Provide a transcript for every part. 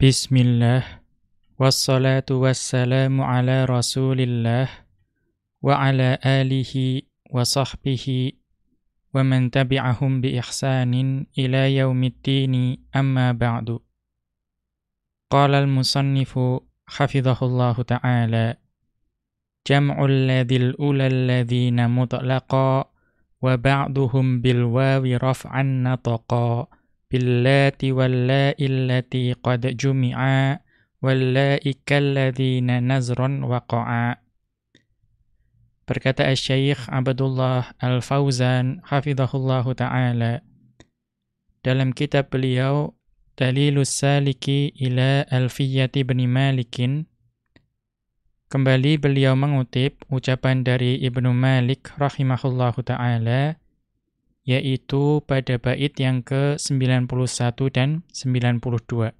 Bismillah Wassalatu wassalamu ala rasulillah Wa ala alihi wa sahbihi Wa man tabi'ahum bi ihsanin ila yaumiddini amma ba'du Qala al-musannifu hafidhahullahu ta'ala Jam'ul ladhil ula alladhina mutlaqa Wa ba'duhum bil wawi raf'an nataqa billati walla'i allati qad jumi'a walla'i kalladzina nazrun waqa'a. Berkata Syekh Abdullah Al-Fauzan hafizahullahu taala dalam kitab beliau Dalilus Saliki ila Alfiyati bin Malikin kembali beliau mengutip ucapan dari Ibnu Malik rahimahullahu taala yaitu pada bait yang ke-91 dan 92.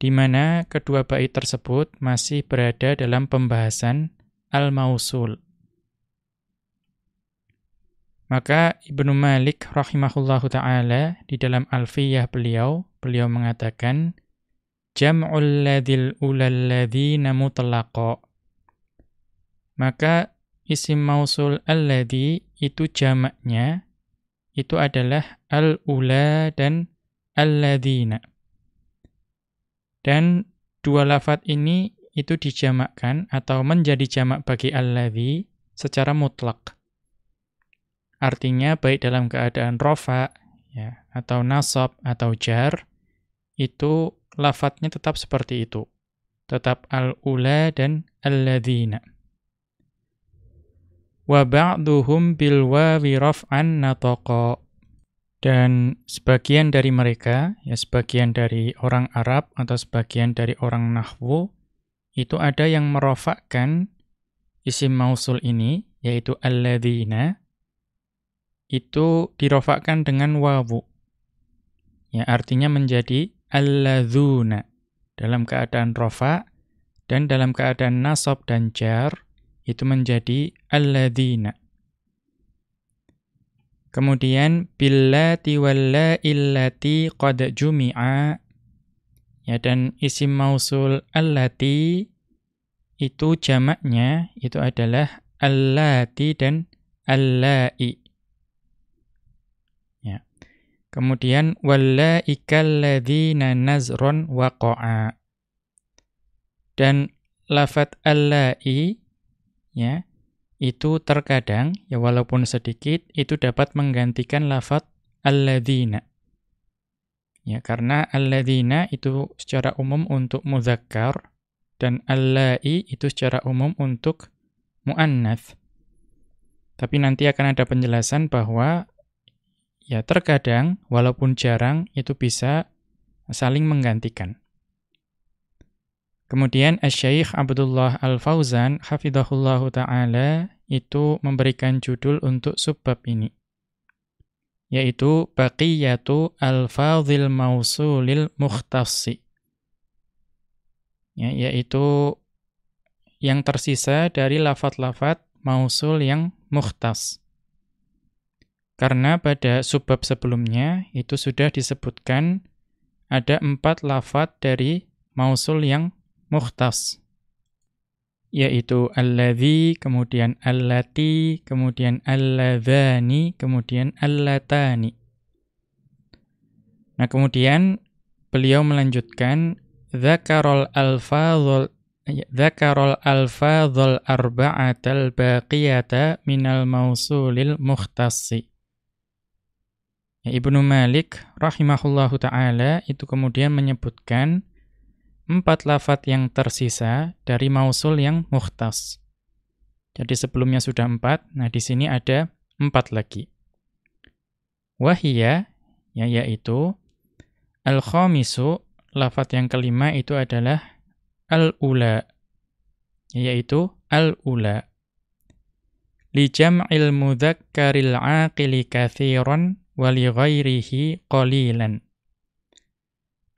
Di mana kedua bait tersebut masih berada dalam pembahasan al-mausul. Maka Ibnu Malik rahimahullahu taala di dalam Alfiyah beliau, beliau mengatakan jam'ul ladzil ulal ladzina mutlaqa. Maka isim mausul alladhi itu jamaknya itu adalah al-ula dan alladzina. Dan dua lafat ini itu dijamakkan atau menjadi jamak bagi alladhi secara mutlak. Artinya baik dalam keadaan rofa ya, atau nasab atau jar itu lafadznya tetap seperti itu. Tetap al-ula dan alladzina wa ba'duhum bil wawi raf'an dan sebagian dari mereka ya sebagian dari orang Arab atau sebagian dari orang nahwu itu ada yang merofakkan isim mausul ini yaitu alladzina itu dirofakkan dengan wawu. Ya artinya menjadi alladzuna dalam keadaan rofa dan dalam keadaan nasab dan jar itu menjadi alladzina. Kemudian billati illati qad jumi'a ya dan isim mausul allati itu jamaknya itu adalah allati dan allai. Ya. Kemudian wallaikal ladzina nazrun waqa'a. Dan lafat allai ya itu terkadang ya walaupun sedikit itu dapat menggantikan lafaz alladzina. Ya karena alladzina itu secara umum untuk muzakkar dan allai itu secara umum untuk muannats tapi nanti akan ada penjelasan bahwa ya terkadang walaupun jarang itu bisa saling menggantikan Kemudian Asy-Syaikh Abdullah Al-Fauzan hafizahullahu taala itu memberikan judul untuk subbab ini yaitu baqiyatu al-fadhil mausulil mukhtassi. Ya yaitu yang tersisa dari lafat-lafat mausul yang mukhtas. Karena pada subbab sebelumnya itu sudah disebutkan ada empat lafat dari mausul yang mukhtas yaitu alladzi kemudian allati kemudian alladzani kemudian allatani. Nah kemudian beliau melanjutkan dzakarul alfadzul dzakarul alfadzul arba'atal baqiyata minal mausulil mukhtassi. Ya, Ibnu Malik rahimahullahu taala itu kemudian menyebutkan empat lafat yang tersisa dari mausul yang muhtas. Jadi sebelumnya sudah empat, nah di sini ada empat lagi. Wahia, ya yaitu al-khamisu, lafat yang kelima itu adalah al-ula, yaitu al-ula. Li jam'il mudhakkaril aqili kathiran wa li ghairihi qalilan.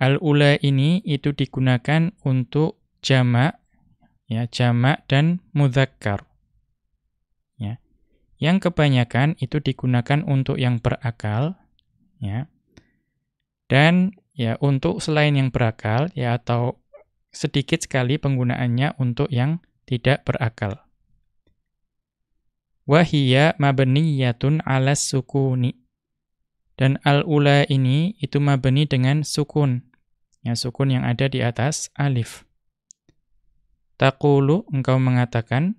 Al-ula ini itu digunakan untuk jamak ya, jamak dan mudzakkar. Ya. Yang kebanyakan itu digunakan untuk yang berakal ya. Dan ya untuk selain yang berakal ya atau sedikit sekali penggunaannya untuk yang tidak berakal. Wahiyya mabniyatun 'alas sukuni. Dan al-ula ini itu mabni dengan sukun. Ya, sukun yang ada di atas alif. Taqulu engkau mengatakan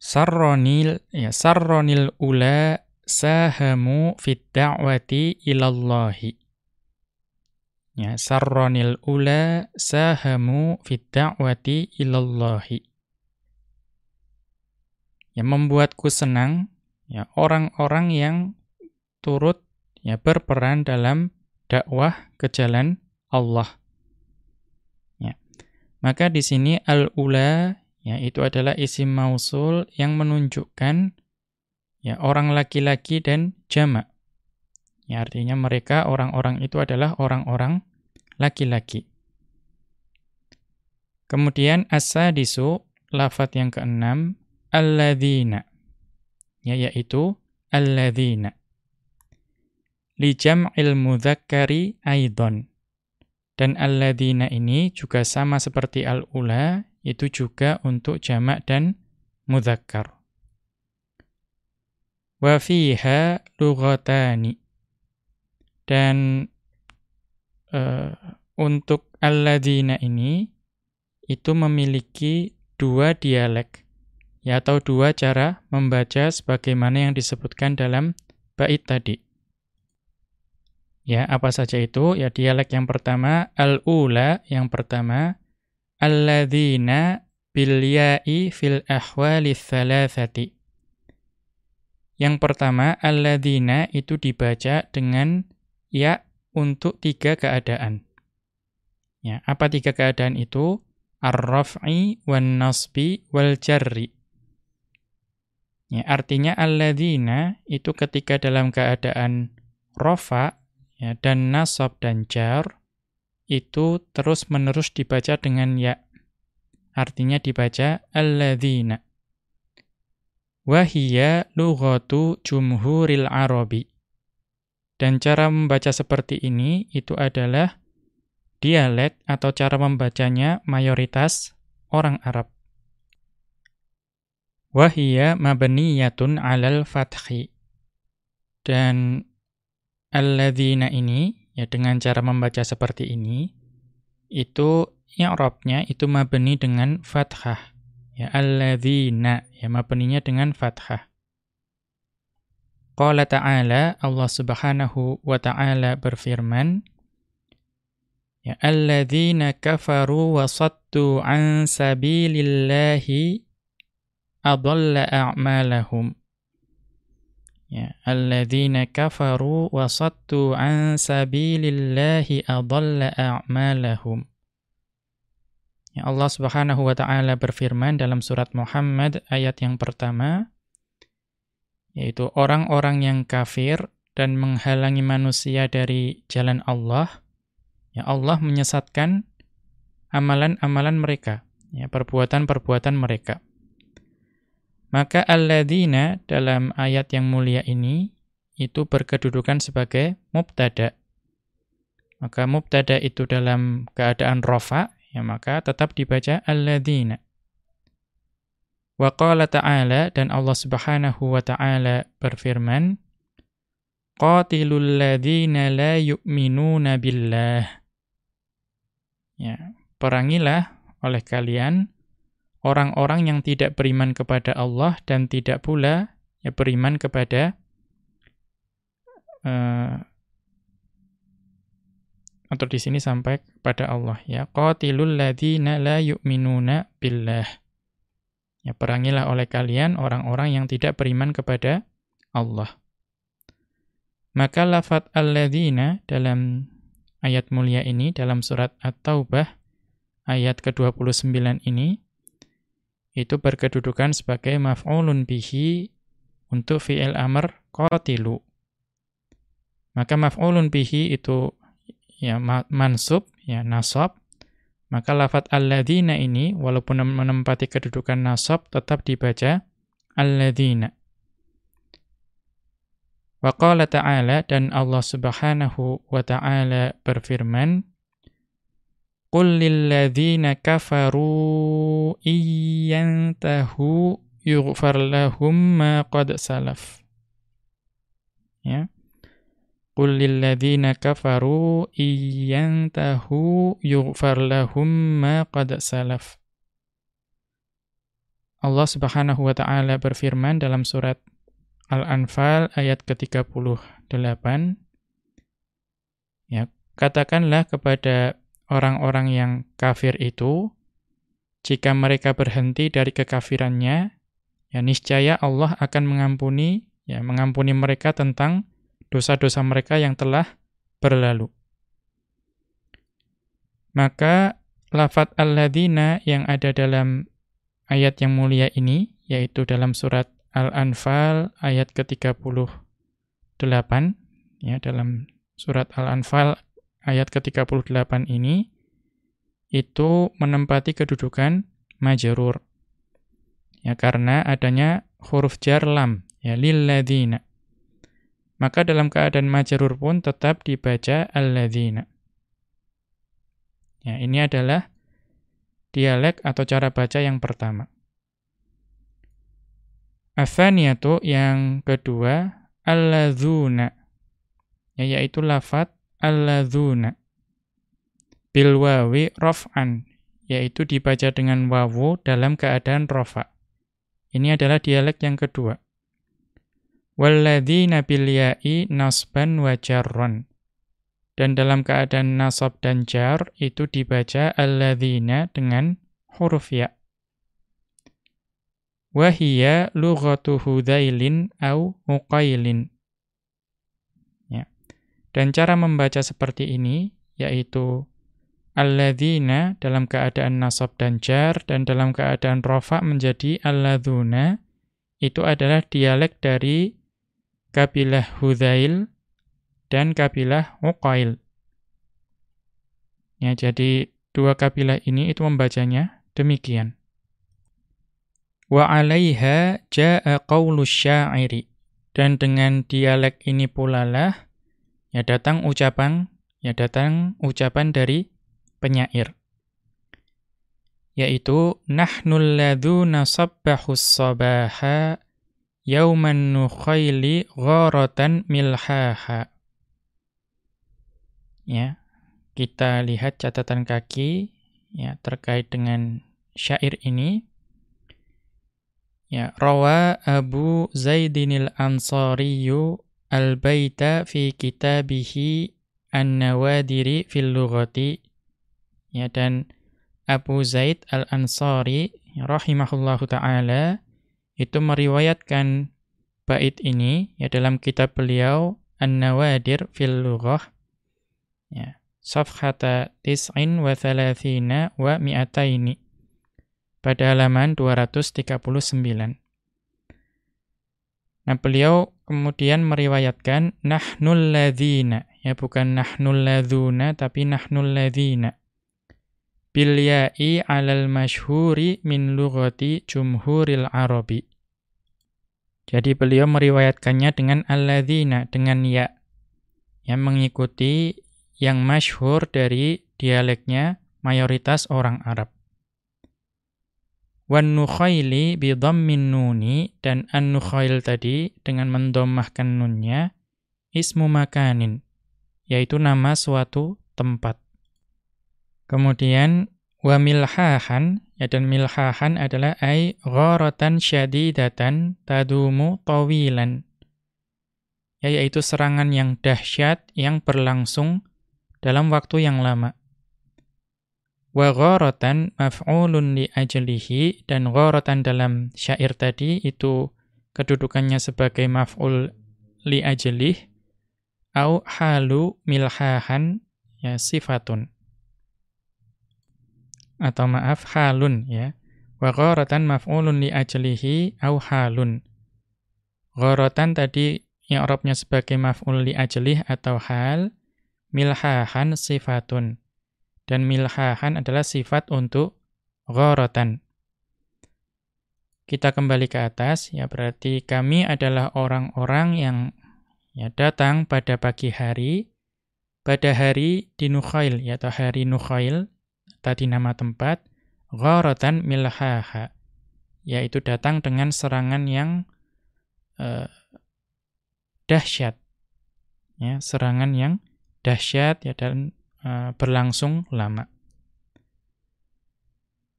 sarronil ya sarronil ula sahamu fit da'wati ilallahi. Ya, sarronil ula sahamu fit da'wati ilallahi. Ya, membuatku senang ya orang-orang yang turut ya berperan dalam dakwah ke jalan Allah. Ya. Maka di sini al-ula ya itu adalah isim mausul yang menunjukkan ya orang laki-laki dan jamak. Ya artinya mereka orang-orang itu adalah orang-orang laki-laki. Kemudian as-sadisu lafat yang keenam alladzina. Ya yaitu alladzina li jam'il mudzakkari aidon. Dan alladzina ini juga sama seperti al-ula, itu juga untuk jamak dan mudzakkar. Wa fiha lughatani. Dan uh, untuk alladzina ini itu memiliki dua dialek ya atau dua cara membaca sebagaimana yang disebutkan dalam bait tadi. Ya, apa saja itu? Ya, dialek yang pertama, al-ula yang pertama, alladzina bil ya'i fil ahwali thalathati. Yang pertama, alladzina itu dibaca dengan ya untuk tiga keadaan. Ya, apa tiga keadaan itu? Ar-raf'i wan nasbi wal jarri. Ya, artinya alladzina itu ketika dalam keadaan rafa ya, dan nasab dan jar itu terus-menerus dibaca dengan ya. Artinya dibaca alladzina. Wahiyya lughatu jumhuril arabi. Dan cara membaca seperti ini itu adalah dialek atau cara membacanya mayoritas orang Arab. Wahiyya mabniyatun alal fathi. Dan alladzina ini ya dengan cara membaca seperti ini itu i'rabnya itu mabni dengan fathah. Ya alladzina ya mabninya dengan fathah. Qala ta'ala Allah Subhanahu wa ta'ala berfirman Ya alladzina kafaru wa saddu an sabilillahi adalla a'malahum Ya, alladzina kafaru wa saddu an sabilillahi adalla a'malahum. Ya, Allah Subhanahu wa taala berfirman dalam surat Muhammad ayat yang pertama yaitu orang-orang yang kafir dan menghalangi manusia dari jalan Allah, ya Allah menyesatkan amalan-amalan mereka, ya perbuatan-perbuatan mereka. Maka alladzina dalam ayat yang mulia ini itu berkedudukan sebagai mubtada. Maka mubtada itu dalam keadaan rofa, ya maka tetap dibaca alladzina. Wa qala ta'ala dan Allah Subhanahu wa ta'ala berfirman, Qatilul la yu'minuna billah. Ya, perangilah oleh kalian orang-orang yang tidak beriman kepada Allah dan tidak pula ya beriman kepada uh, atau di sini sampai kepada Allah ya. Qatilul ladzina la yu'minuna billah. Ya perangilah oleh kalian orang-orang yang tidak beriman kepada Allah. Maka lafat alladzina dalam ayat mulia ini dalam surat At-Taubah ayat ke-29 ini itu berkedudukan sebagai maf'ulun bihi untuk fi'il amr qatilu. Maka maf'ulun bihi itu ya mansub, ya nasab. Maka lafat alladzina ini walaupun menempati kedudukan nasab tetap dibaca alladzina. Wa qala ta'ala dan Allah Subhanahu wa ta'ala berfirman Qul lilladzina kafaru iyyantahu yughfar lahum ma qad salaf. Ya. Qul lilladzina kafaru iyyantahu yughfar lahum ma qad salaf. Allah Subhanahu wa taala berfirman dalam surat Al-Anfal ayat ke-38 Ya, katakanlah kepada orang-orang yang kafir itu jika mereka berhenti dari kekafirannya ya niscaya Allah akan mengampuni ya mengampuni mereka tentang dosa-dosa mereka yang telah berlalu. Maka lafat alladzina yang ada dalam ayat yang mulia ini yaitu dalam surat Al-Anfal ayat ke-38 ya dalam surat Al-Anfal ayat ke-38 ini itu menempati kedudukan majrur. Ya karena adanya huruf jar lam ya lilladzina. Maka dalam keadaan majrur pun tetap dibaca alladzina. Ya, ini adalah dialek atau cara baca yang pertama. Athaniyatu yang kedua alladzuna ya, yaitu lafat alladzuna bil wawi raf'an yaitu dibaca dengan wawu dalam keadaan rafa. Ini adalah dialek yang kedua. Walladzina bil ya'i nasban wa jarran. Dan dalam keadaan nasab dan jar itu dibaca alladzina dengan huruf ya' Wahia lughatu hudzailin au muqailin. Dan cara membaca seperti ini yaitu alladzina dalam keadaan nasab dan jar dan dalam keadaan rafa menjadi alladzuna itu adalah dialek dari kabilah Hudzail dan kabilah Uqail. Ya, jadi dua kabilah ini itu membacanya demikian. Wa 'alaiha jaa qaulu syairi. Dan dengan dialek ini pula lah ya datang ucapan ya datang ucapan dari penyair. Yaitu nahnul ladzuna sabbahus sabaha yauman nukhaili gharatan milhaha. Ya kita lihat catatan kaki ya terkait dengan syair ini. Ya, rawa Abu Zaidinil Ansariyu al-baita fi kitabihi An-Nawadiri fil lughati. Ya, dan Abu Zaid al-Ansari rahimahullahu taala itu meriwayatkan bait ini ya dalam kitab beliau An-Nawadir fil lughah. Ya, safhata tis'in wa thalathina wa mi'ataini pada halaman 239. Nah, beliau kemudian meriwayatkan nahnul ladzina, ya bukan nahnul ladzuna tapi nahnul ladzina. Bil ya'i 'alal masyhuri min lughati jumhuril arabi. Jadi beliau meriwayatkannya dengan alladzina dengan ya yang mengikuti yang masyhur dari dialeknya mayoritas orang Arab. Wan nukhaili bi dhammin nuni dan an nukhail tadi dengan mendomahkan nunnya ismu makanin yaitu nama suatu tempat. Kemudian wa milhahan ya dan milhahan adalah ai gharatan syadidatan tadumu tawilan ya yaitu serangan yang dahsyat yang berlangsung dalam waktu yang lama. Wa gharatan maf'ulun li ajlihi dan gharatan dalam syair tadi itu kedudukannya sebagai maf'ul li ajlih au halu milhahan ya sifatun. Atau maaf halun ya. Wa gharatan maf'ulun li ajlihi au halun. Gharatan tadi yang Arabnya sebagai maf'ul li ajlih atau hal milhahan sifatun dan milhahan adalah sifat untuk ghorotan. Kita kembali ke atas, ya berarti kami adalah orang-orang yang ya datang pada pagi hari pada hari di Nukhail ya atau hari Nukhail tadi nama tempat gharatan milhaha yaitu datang dengan serangan yang uh, dahsyat ya serangan yang dahsyat ya dan uh, berlangsung lama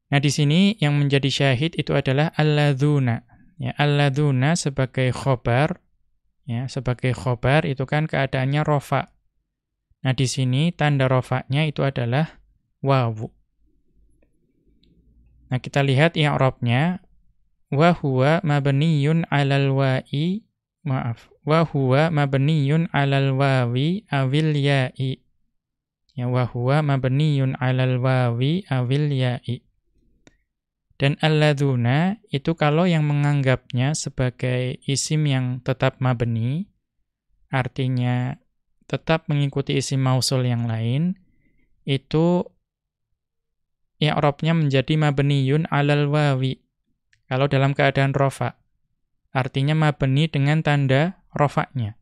Nah, di sini yang menjadi syahid itu adalah alladzuna. Ya, alladzuna sebagai khobar ya, sebagai khobar itu kan keadaannya rofa. Nah, di sini tanda rofaknya itu adalah wawu. Nah, kita lihat i'rabnya wa huwa mabniyun 'alal wa'i maaf wa huwa mabniyun 'alal wawi awil ya'i ya wa huwa mabniyun 'alal wawi awil ya'i dan alladzuna itu kalau yang menganggapnya sebagai isim yang tetap mabni artinya tetap mengikuti isim mausul yang lain itu i'rabnya menjadi mabniyun 'alal wawi kalau dalam keadaan rofa. Artinya mabni dengan tanda rofaknya.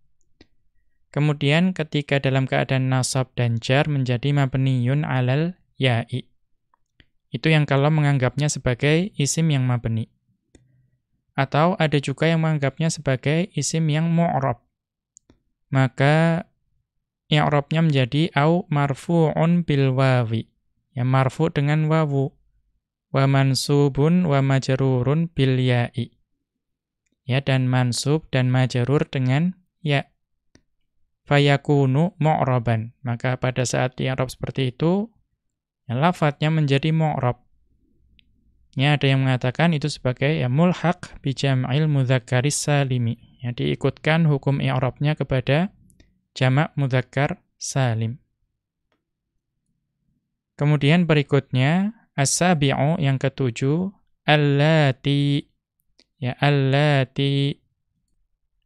Kemudian ketika dalam keadaan nasab dan jar menjadi mabniyun alal ya'i. Itu yang kalau menganggapnya sebagai isim yang mabni. Atau ada juga yang menganggapnya sebagai isim yang mu'rab. Maka i'rabnya menjadi au marfu'un bil wawi. Ya marfu dengan wawu wa mansubun wa majrurun bil ya'i. Ya dan mansub dan majrur dengan ya. Fayakunu mu'raban. Maka pada saat i'rab seperti itu ya, lafadznya menjadi mu'rab. Ya ada yang mengatakan itu sebagai ya mulhaq bi jam'il mudzakkaris salimi. Ya diikutkan hukum i'rabnya kepada jamak mudzakkar salim. Kemudian berikutnya As-sabi'u yang ketujuh allati ya allati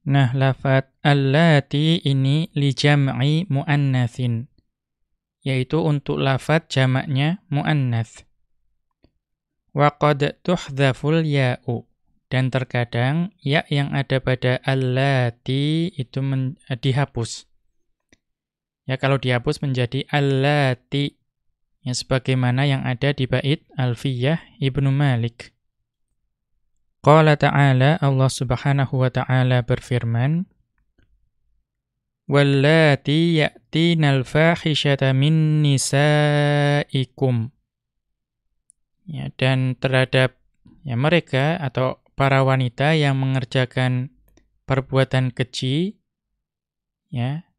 Nah, lafat allati ini li jam'i muannatsin yaitu untuk lafat jamaknya muannats. Wa qad tuhdhaful ya'u dan terkadang ya yang ada pada allati itu dihapus. Ya kalau dihapus menjadi allati Ya sebagaimana yang ada di bait Alfiyah Ibnu Malik. Qala ta'ala Allah Subhanahu wa ta'ala berfirman Wallati ya'tinal fahishata min nisaikum Ya dan terhadap ya mereka atau para wanita yang mengerjakan perbuatan keji ya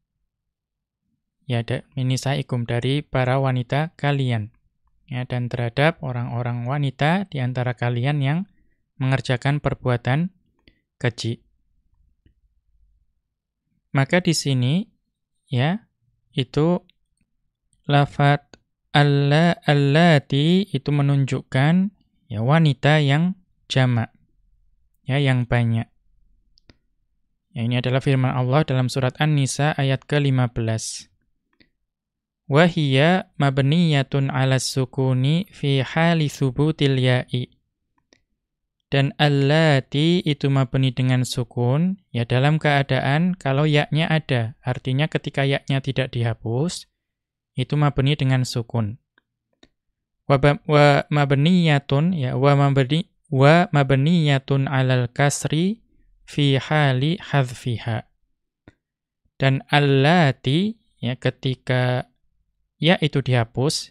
ya minisaikum dari para wanita kalian. Ya, dan terhadap orang-orang wanita di antara kalian yang mengerjakan perbuatan keji. Maka di sini ya itu lafat alla allati itu menunjukkan ya wanita yang jamak ya yang banyak. Ya ini adalah firman Allah dalam surat An-Nisa ayat ke-15 wahiyya mabniyatun 'ala sukuni fi hali thubutil ya'i. Dan allati itu mabni dengan sukun, ya dalam keadaan kalau yaknya ada. Artinya ketika yaknya tidak dihapus, itu mabni dengan sukun. Wa, wa mabniyatun, ya wa mabni wa mabniyatun 'alal kasri fi hali hadfiha. Dan allati ya ketika ya itu dihapus,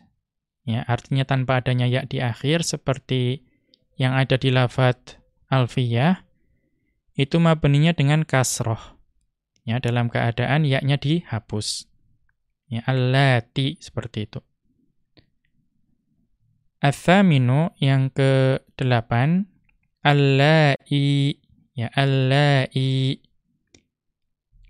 ya artinya tanpa adanya ya di akhir seperti yang ada di lafat alfiyah, itu mabninya dengan kasroh. Ya, dalam keadaan yaknya dihapus. Ya, allati seperti itu. Athaminu yang ke-8 allai ya allai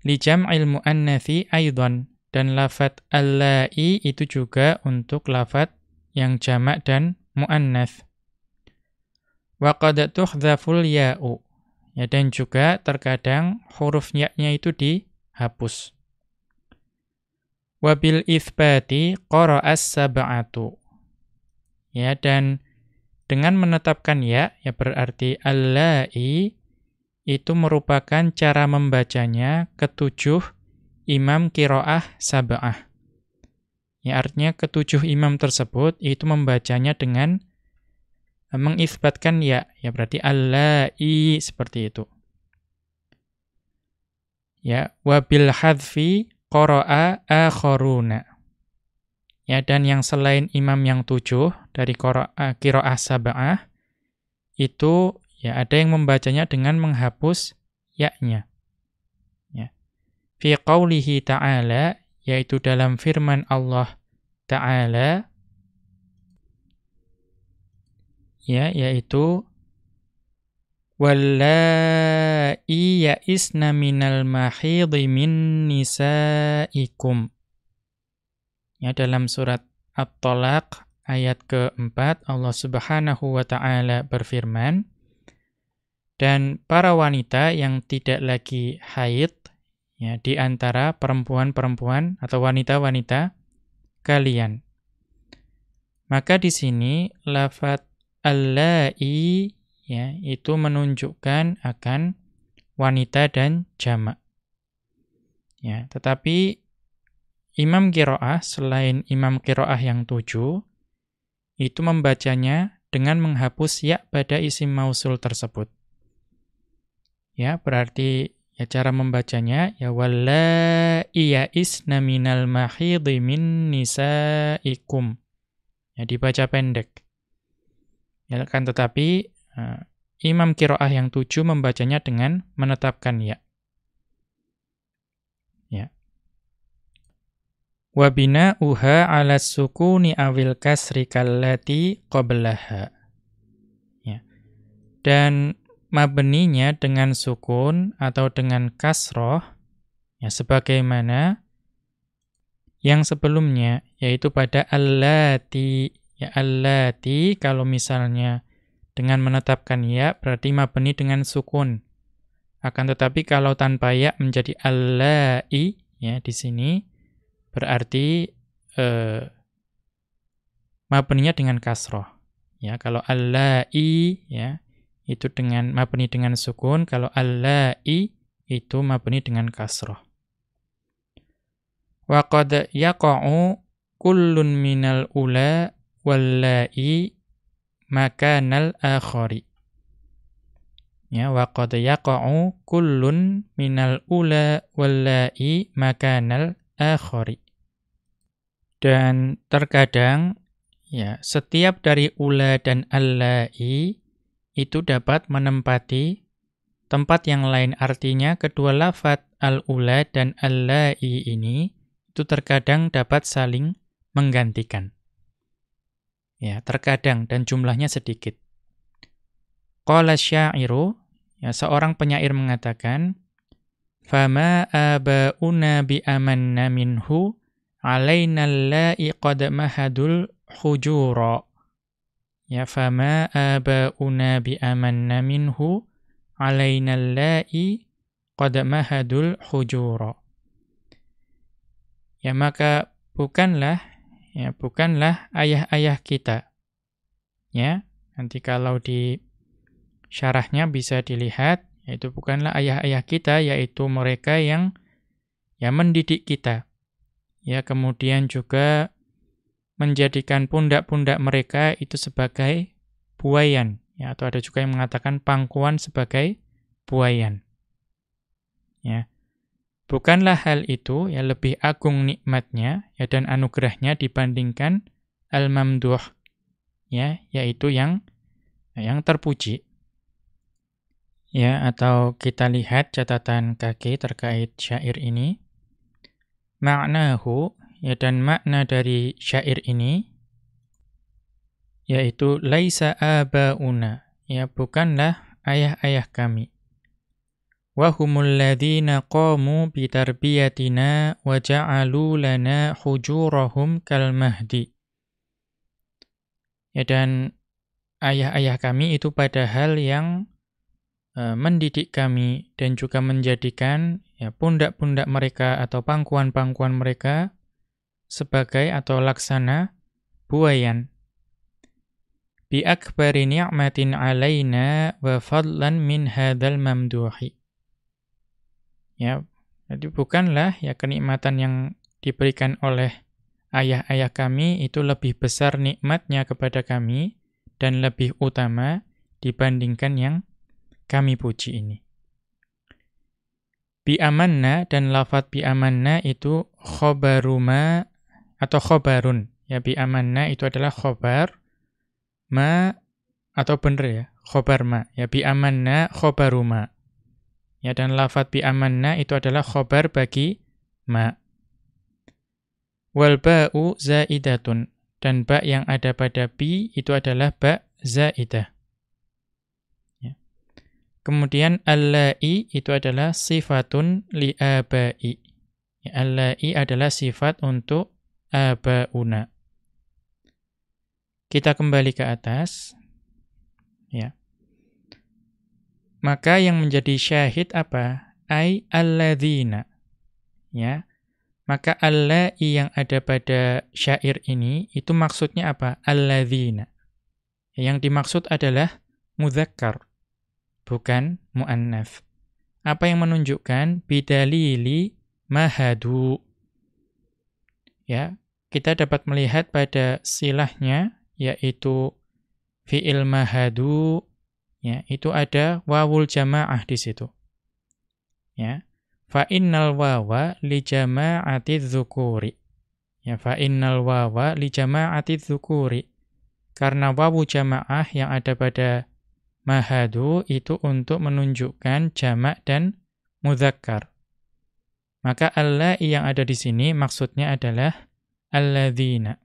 li jam'il muannatsi aidan dan lafat allai itu juga untuk lafat yang jamak dan muannats. Wa qad tuhdhaful ya'u. Ya dan juga terkadang huruf ya-nya itu dihapus. Wa bil itsbati qara'as sab'atu. Ya dan dengan menetapkan ya ya berarti allai itu merupakan cara membacanya ketujuh imam kiroah sab'ah. Ya, artinya ketujuh imam tersebut itu membacanya dengan mengisbatkan ya, ya berarti allai seperti itu. Ya, wabil hadfi qara'a akharuna. Ya, dan yang selain imam yang tujuh dari qiraah sab'ah itu ya ada yang membacanya dengan menghapus ya-nya. Ya. Fi qaulihi ta'ala yaitu dalam firman Allah Ta'ala ya yaitu Wallahi ya'isna minal mahidhi min nisaikum. Ya dalam surat At-Talaq ayat keempat Allah Subhanahu wa taala berfirman dan para wanita yang tidak lagi haid ya di antara perempuan-perempuan atau wanita-wanita kalian. Maka di sini lafat allai ya itu menunjukkan akan wanita dan jamak. Ya, tetapi imam qiraah selain imam qiraah yang tujuh itu membacanya dengan menghapus ya pada isim mausul tersebut. Ya, berarti ya cara membacanya ya iya isna minal mahidhi min nisaikum. Ya dibaca pendek. Ya kan tetapi uh, Imam Kiroah yang tujuh membacanya dengan menetapkan ya. Ya. Wabina uha ala sukuni awil kasri kallati qablaha. Ya. Dan mabninya dengan sukun atau dengan kasroh, ya sebagaimana yang sebelumnya, yaitu pada allati. Ya allati, kalau misalnya dengan menetapkan ya, berarti mabni dengan sukun. Akan tetapi kalau tanpa ya menjadi allai, ya di sini, berarti eh, mabninya dengan kasroh. Ya, kalau allai, ya, itu dengan mabni dengan sukun, kalau allai itu mabni dengan kasroh. Wa qad yaqa'u kullun minal ula wallai makanal akhari. Ya, wa qad yaqa'u kullun minal ula wallai makanal akhari. Dan terkadang ya, setiap dari ula dan allai itu dapat menempati tempat yang lain artinya kedua lafat al-ula dan al-la'i ini itu terkadang dapat saling menggantikan. Ya, terkadang dan jumlahnya sedikit. Qala syairu, ya seorang penyair mengatakan, "Fama abauna bi amanna minhu alaina alla'i qad mahadul hujura." Ya fama abauna bi amanna minhu alaina alla'i qad mahadul hujura. Ya maka bukanlah ya bukanlah ayah-ayah kita. Ya, nanti kalau di syarahnya bisa dilihat yaitu bukanlah ayah-ayah kita yaitu mereka yang ya mendidik kita. Ya, kemudian juga menjadikan pundak-pundak mereka itu sebagai buayan ya atau ada juga yang mengatakan pangkuan sebagai buayan ya bukanlah hal itu ya lebih agung nikmatnya ya dan anugerahnya dibandingkan al-mamduh ya yaitu yang yang terpuji ya atau kita lihat catatan kaki terkait syair ini maknahu Ya dan makna dari syair ini yaitu laisa abauna, ya bukanlah ayah-ayah kami. Wa humul ladzina qamu bi tarbiyatina wa ja'alu lana hujurahum kal mahdi. Ya dan ayah-ayah kami itu padahal yang uh, mendidik kami dan juga menjadikan ya pundak-pundak mereka atau pangkuan-pangkuan mereka sebagai atau laksana buayan. bi akbari ni'matin 'alaina wa fadlan min hadzal mamduhi. Ya, jadi bukanlah ya kenikmatan yang diberikan oleh ayah-ayah kami itu lebih besar nikmatnya kepada kami dan lebih utama dibandingkan yang kami puji ini. Bi amanna dan lafat bi amanna itu khobaruma atau khobarun. Ya bi amanna itu adalah khobar ma atau benar ya khobar ma ya bi amanna khobaruma ya dan lafat bi amanna itu adalah khobar bagi ma. Wal ba'u zaidatun. Dan ba yang ada pada bi itu adalah ba zaidah. Ya. kemudian allai itu adalah sifatun li abai. Ya, allai adalah sifat untuk abauna. Kita kembali ke atas. Ya. Maka yang menjadi syahid apa? Ai alladzina. Ya. Maka allai yang ada pada syair ini itu maksudnya apa? Alladzina. Yang dimaksud adalah mudzakkar, bukan muannats. Apa yang menunjukkan bidalili mahadu. Ya, kita dapat melihat pada silahnya yaitu fi'il mahadu ya itu ada wawul jamaah di situ. Ya fa innal wawa li jama'ati dzukuri. Ya fa innal wawa li jama'ati dzukuri. Karena wawu jamaah yang ada pada mahadu itu untuk menunjukkan jamak dan mudzakkar maka Allah yang ada di sini maksudnya adalah alladzina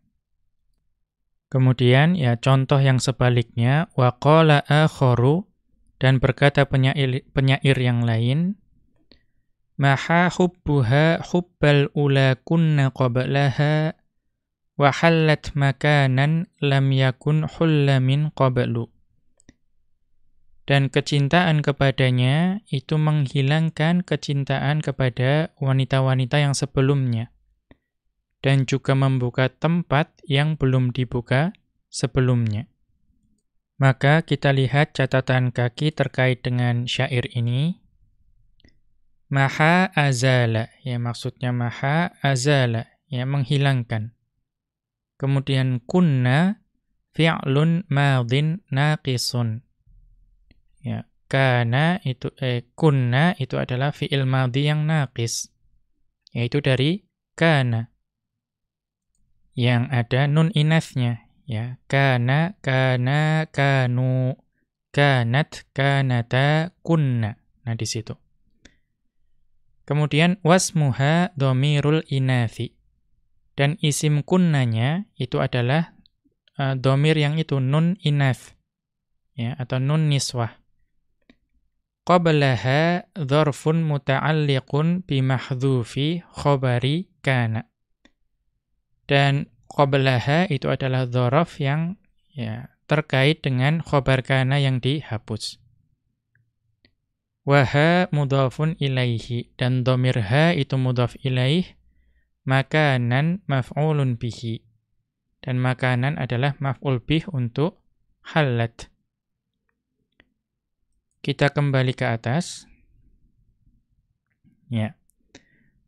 Kemudian ya contoh yang sebaliknya waqala akharu dan berkata penyair, penyair yang lain maha hubbuha hubbal ula kunna qablaha wa hallat makanan lam yakun hulla min qablu. Dan kecintaan kepadanya itu menghilangkan kecintaan kepada wanita-wanita yang sebelumnya dan juga membuka tempat yang belum dibuka sebelumnya. Maka kita lihat catatan kaki terkait dengan syair ini. Maha azala, ya maksudnya maha azala, ya menghilangkan. Kemudian kunna fi'lun madin naqisun. Ya, kana itu eh kunna itu adalah fi'il madhi yang naqis. Yaitu dari kana yang ada nun inasnya ya. Kana kana kanu. Kanat kanata kunna. Nah di situ. Kemudian wasmuha domirul inathi. Dan isim kunnanya itu adalah uh, domir yang itu nun inath ya atau nun niswah. Qablaha dzarfun muta'alliqun bi mahdhufi khabari kana dan qablaha itu adalah dhorof yang ya terkait dengan khobar kana yang dihapus. Waha mudhafun ilaihi dan domir ha itu mudhaf ilaih makanan maf'ulun bihi dan makanan adalah maf'ul bih untuk halat. Kita kembali ke atas. Ya.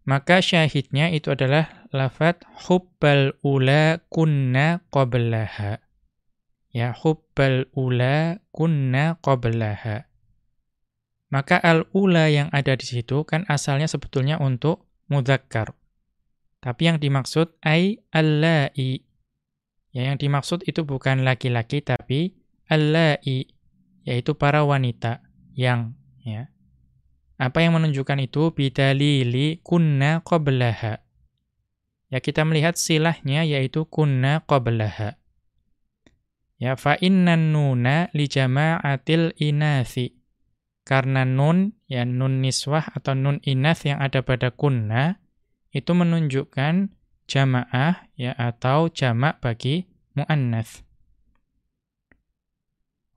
Maka syahidnya itu adalah lafat hubbal ula kunna qablaha. Ya, hubbal ula kunna qablaha. Maka al-ula yang ada di situ kan asalnya sebetulnya untuk mudzakkar. Tapi yang dimaksud ai allai. Ya, yang dimaksud itu bukan laki-laki tapi allai, yaitu para wanita yang ya apa yang menunjukkan itu? Bidalili kunna qablaha. Ya kita melihat silahnya yaitu kunna qablaha. Ya fa innan nuna li jama'atil inathi. Karena nun ya nun niswah atau nun inath yang ada pada kunna itu menunjukkan jamaah ya atau jamak bagi muannats.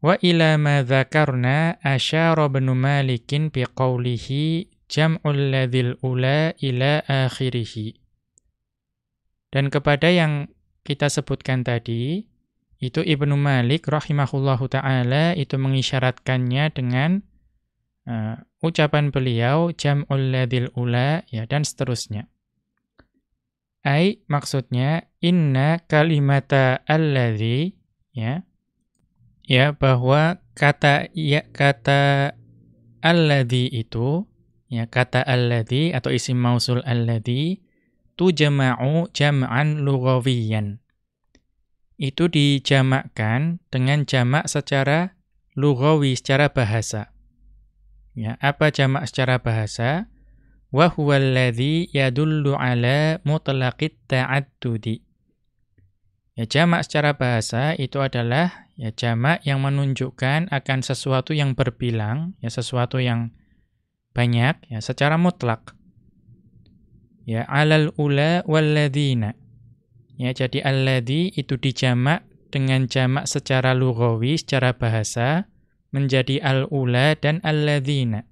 Wa ila ma dzakarna asyara Ibn Malikin biqaulihi jam'ul ladzil ula ila akhirih. Dan kepada yang kita sebutkan tadi, itu Ibnu Malik rahimahullahu taala itu mengisyaratkannya dengan uh, ucapan beliau jam'ul ladil ula ya dan seterusnya. Ai maksudnya inna kalimata alladhi ya ya bahwa kata ya kata alladhi itu ya kata alladhi atau isim mausul alladhi tujma'u jam'an lughawiyan itu dijamakkan dengan jamak secara lughawi secara bahasa ya apa jamak secara bahasa wa huwa alladhi yadullu ala mutlaqit ta'addudi. Ya jamak secara bahasa itu adalah ya jamak yang menunjukkan akan sesuatu yang berbilang, ya sesuatu yang banyak ya secara mutlak. Ya alal ula walladzina. Ya jadi alladzi itu dijamak dengan jamak secara lughawi, secara bahasa menjadi al-ula dan alladzina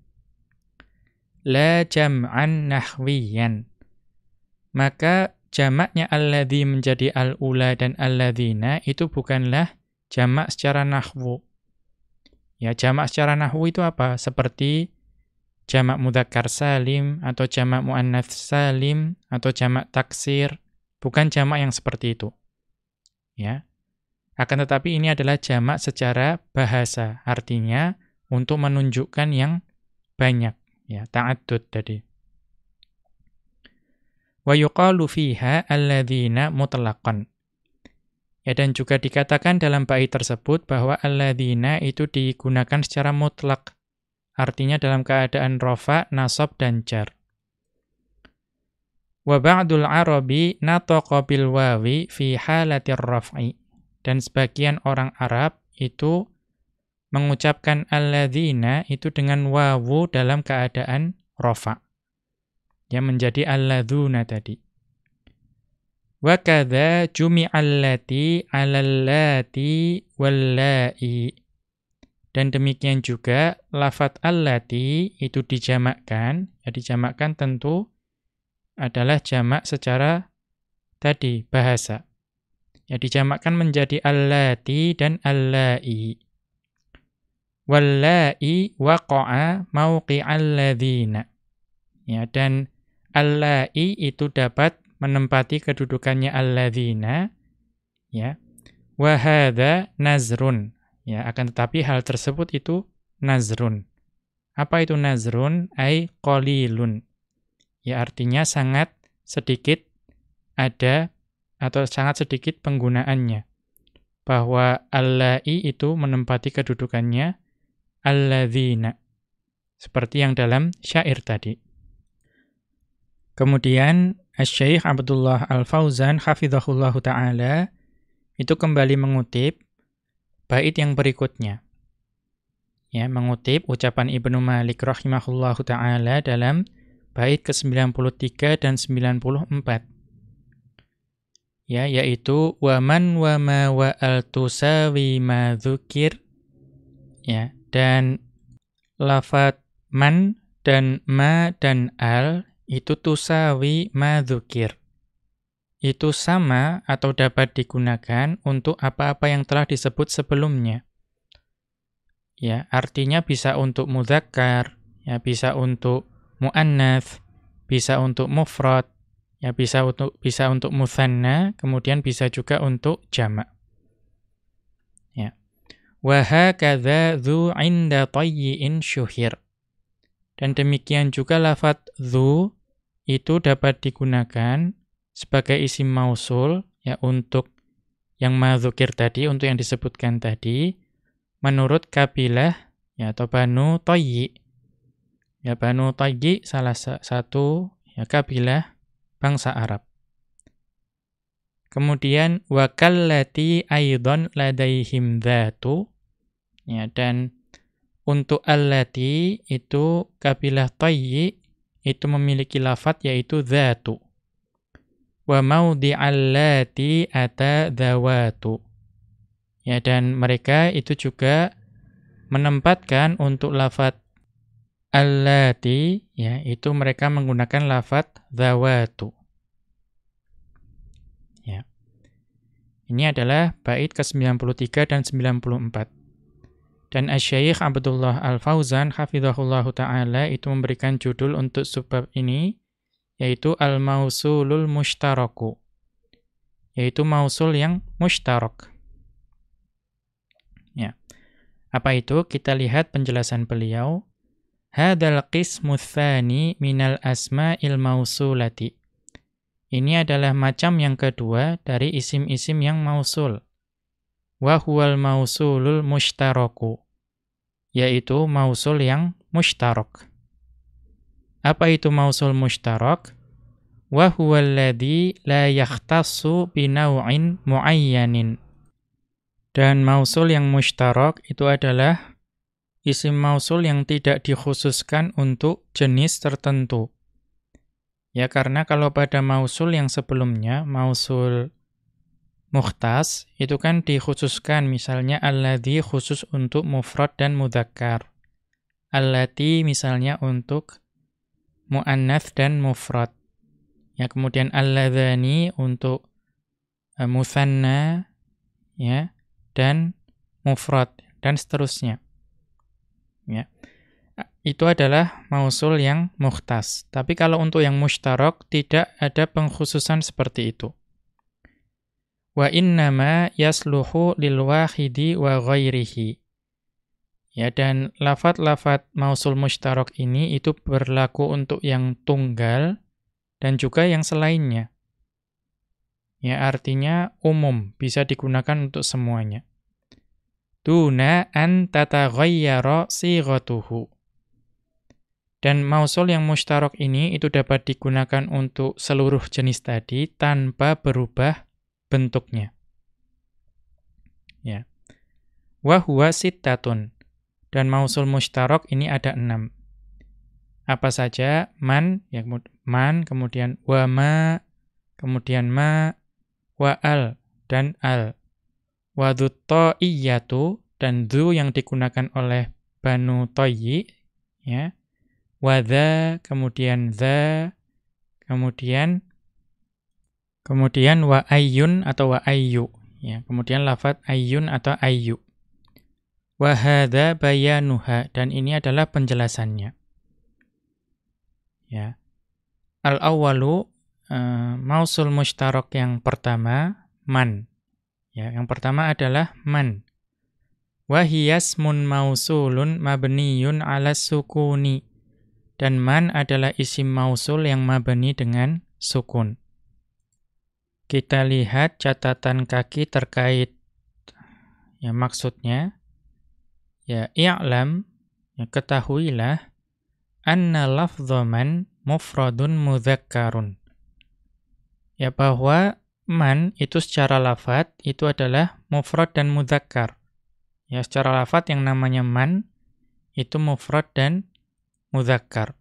la jam'an nahwiyan. Maka jamaknya alladhi menjadi al-ula dan alladzina itu bukanlah jamak secara nahwu. Ya, jamak secara nahwu itu apa? Seperti jamak mudzakkar salim atau jamak muannats salim atau jamak taksir, bukan jamak yang seperti itu. Ya. Akan tetapi ini adalah jamak secara bahasa, artinya untuk menunjukkan yang banyak ya ta'addud tadi wa yuqalu fiha alladzina mutlaqan ya dan juga dikatakan dalam bait tersebut bahwa alladzina itu digunakan secara mutlak artinya dalam keadaan rafa nasab dan jar wa ba'dul arabi nataqa bil wawi fi halatir raf'i dan sebagian orang Arab itu mengucapkan alladzina itu dengan wawu dalam keadaan rofa. Yang menjadi alladzuna tadi. Wa kadza jumi'allati 'alallati wallai. Dan demikian juga lafat allati itu dijamakkan, ya dijamakkan tentu adalah jamak secara tadi bahasa. Ya dijamakkan menjadi allati dan allai wallai waqa'a mauqi'al ladzina. Ya, dan allai itu dapat menempati kedudukannya alladzina ya. Wa nazrun. Ya, akan tetapi hal tersebut itu nazrun. Apa itu nazrun? Ai qalilun. Ya, artinya sangat sedikit ada atau sangat sedikit penggunaannya. Bahwa allai itu menempati kedudukannya alladzina. Seperti yang dalam syair tadi. Kemudian Syekh Abdullah Al-Fauzan hafizahullahu taala itu kembali mengutip bait yang berikutnya. Ya, mengutip ucapan Ibnu Malik rahimahullahu taala dalam bait ke-93 dan 94. Ya, yaitu waman wa ma wa al tusawi ma dzukir ya dan lafat man dan ma dan al itu tusawi madzukir. Itu sama atau dapat digunakan untuk apa-apa yang telah disebut sebelumnya. Ya, artinya bisa untuk mudzakkar, ya bisa untuk muannats, bisa untuk mufrad, ya bisa untuk bisa untuk mutsanna, kemudian bisa juga untuk jamak. Wa hakadha dhu 'inda tayyi'in syuhir. Dan demikian juga lafat dhu itu dapat digunakan sebagai isim mausul ya untuk yang madzukir tadi untuk yang disebutkan tadi menurut kabilah ya atau Banu Tayyi. Ya Banu Tayyi salah satu ya kabilah bangsa Arab. Kemudian wakallati aidon ladaihim dzatu Ya, dan untuk allati itu kabilah tayyi itu memiliki lafat yaitu dhatu. Wa mawdi'allati ata dhawatu. Ya, dan mereka itu juga menempatkan untuk lafat allati ya, itu mereka menggunakan lafat dhawatu. Ya. Ini adalah bait ke-93 dan 94. Dan Asy-Syaikh Abdullah Al-Fauzan hafizahullahu taala itu memberikan judul untuk subbab ini yaitu Al-Mausulul Mushtaraku. Yaitu mausul yang mushtarak. Ya. Apa itu? Kita lihat penjelasan beliau. Hadal qismu tsani minal asma'il mausulati. Ini adalah macam yang kedua dari isim-isim yang mausul. Wa huwal mausulul mushtaraku. Yaitu mausul yang mushtarak. Apa itu mausul mushtarak? Wa huwal ladzi la yakhtassu binaw'in muayyanin. Dan mausul yang mushtarak itu adalah isim mausul yang tidak dikhususkan untuk jenis tertentu. Ya karena kalau pada mausul yang sebelumnya, mausul mukhtas, itu kan dikhususkan misalnya alladhi khusus untuk mufrad dan mudzakkar. Allati misalnya untuk muannats dan mufrad. Ya kemudian alladzani untuk uh, musanna ya dan mufrad dan seterusnya. Ya itu adalah mausul yang mukhtas. Tapi kalau untuk yang mushtarak tidak ada pengkhususan seperti itu. Wa innama yasluhu lil wahidi wa ghairihi. Ya dan lafat-lafat mausul mushtarak ini itu berlaku untuk yang tunggal dan juga yang selainnya. Ya artinya umum, bisa digunakan untuk semuanya. Tuna an tataghayyara sighatuhu dan mausul yang mustarok ini itu dapat digunakan untuk seluruh jenis tadi tanpa berubah bentuknya. Ya. Wa huwa. Dan mausul mustarok ini ada enam. Apa saja? Man, ya, man, kemudian wa ma, kemudian ma, wa al, dan al. Wa iyatu, dan dhu yang digunakan oleh Banu Toyi, ya, wadha, kemudian dha, kemudian kemudian wa ayyun atau wa ayyu. Ya, kemudian lafat ayyun atau ayyu. Wa hadza bayanuha dan ini adalah penjelasannya. Ya. Al-awwalu uh, mausul mushtarak yang pertama man. Ya, yang pertama adalah man. Wa hiyasmun mausulun mabniyun 'ala sukuni. Dan man adalah isim mausul yang mabani dengan sukun. Kita lihat catatan kaki terkait ya maksudnya ya i'lam ya ketahuilah anna lafdha man mufradun mudzakkarun. Ya bahwa man itu secara lafat itu adalah mufrad dan mudzakkar. Ya secara lafat yang namanya man itu mufrad dan mudzakkar.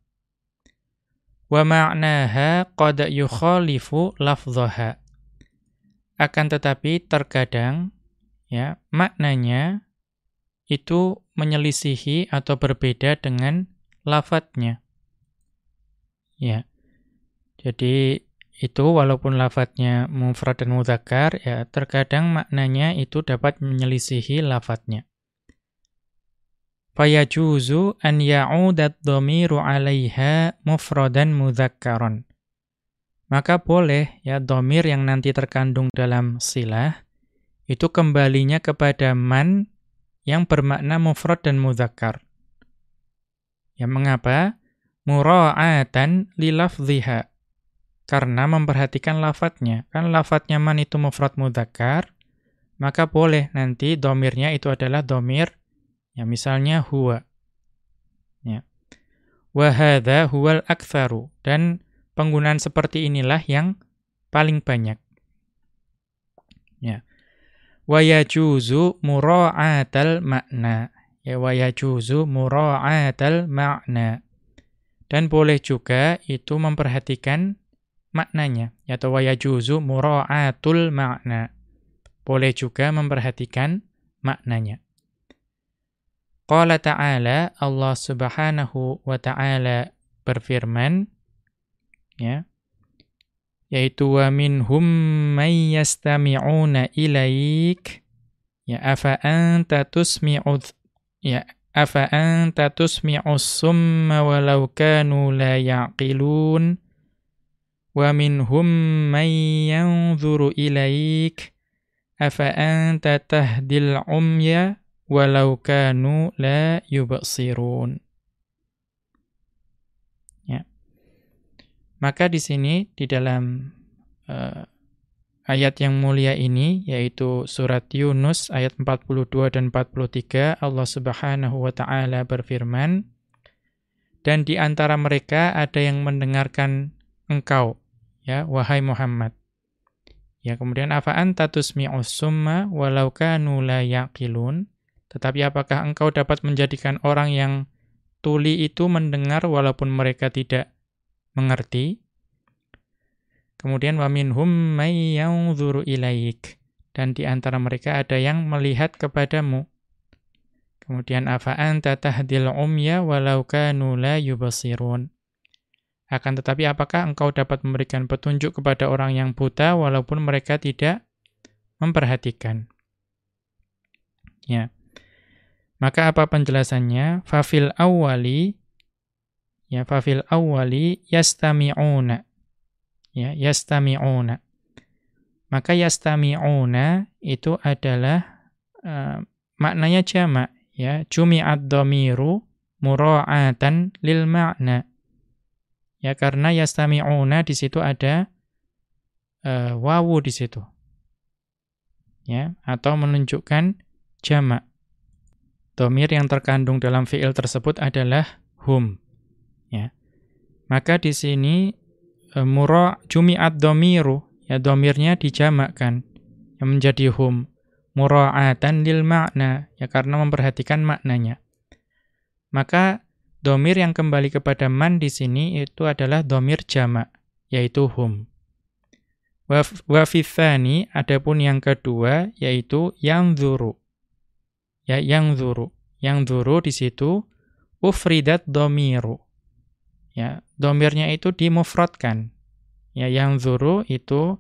Wa ma'naha qad yukhalifu lafdhaha. Akan tetapi terkadang ya maknanya itu menyelisihi atau berbeda dengan lafadznya. Ya. Jadi itu walaupun lafadznya mufrad dan mudzakkar ya terkadang maknanya itu dapat menyelisihi lafadznya fayajuzu an ya'udat dhamiru 'alaiha mufradan mudzakkaran. Maka boleh ya dhamir yang nanti terkandung dalam silah itu kembalinya kepada man yang bermakna mufrad dan mudzakkar. Ya mengapa? Mura'atan lilafdhiha. Karena memperhatikan lafadznya. Kan lafadznya man itu mufrad mudzakkar, maka boleh nanti domirnya itu adalah domir Ya, misalnya huwa. Ya. Wa hadza huwal aktsaru dan penggunaan seperti inilah yang paling banyak. Wa yajuzu mura'atal makna. Ya wa yajuzu mura'atal makna. Dan boleh juga itu memperhatikan maknanya. Atau wa yajuzu mura'atul makna. Boleh juga memperhatikan maknanya. Qala ta'ala, Allah subhanahu wa ta'ala berfirman, ya, yaitu wa minhum may yastami'una ilaik ya afa anta tusmi'u ya afa anta tusmi'us summa walau kanu la yaqilun wa minhum may yanzuru ilaik afa anta tahdil umya walau kanu la yubsirun Maka di sini di dalam uh, ayat yang mulia ini yaitu surat Yunus ayat 42 dan 43 Allah Subhanahu wa taala berfirman dan di antara mereka ada yang mendengarkan engkau ya wahai Muhammad. Ya kemudian apa anta tusmi'us summa walau kanu la yaqilun? Tetapi apakah engkau dapat menjadikan orang yang tuli itu mendengar walaupun mereka tidak mengerti. Kemudian wa minhum may yanzuru ilaik dan di antara mereka ada yang melihat kepadamu. Kemudian afa anta tahdil umya walau kanu la yubsirun. Akan tetapi apakah engkau dapat memberikan petunjuk kepada orang yang buta walaupun mereka tidak memperhatikan? Ya. Maka apa penjelasannya? Fafil awwali Ya, fafil awwali yastami'una. Ya, yastami'una. Maka yastami'una itu adalah uh, maknanya jamak, ya. Jumi'ad dhamiru mura'atan lil ma'na. Ya, karena yastami'una di situ ada uh, wawu di situ. Ya, atau menunjukkan jamak. Domir yang terkandung dalam fiil tersebut adalah hum. Ya. Maka di sini e, mura jumi'at domiru, ya domirnya dijamakkan, yang menjadi hum. Mura'atan lil makna, ya karena memperhatikan maknanya. Maka domir yang kembali kepada man di sini itu adalah domir jamak, yaitu hum. Wa fithani, adapun yang kedua, yaitu yang zuru. Ya, yang zuru. Yang zuru di situ, ufridat domiru ya domirnya itu dimufradkan. Ya yang zuru itu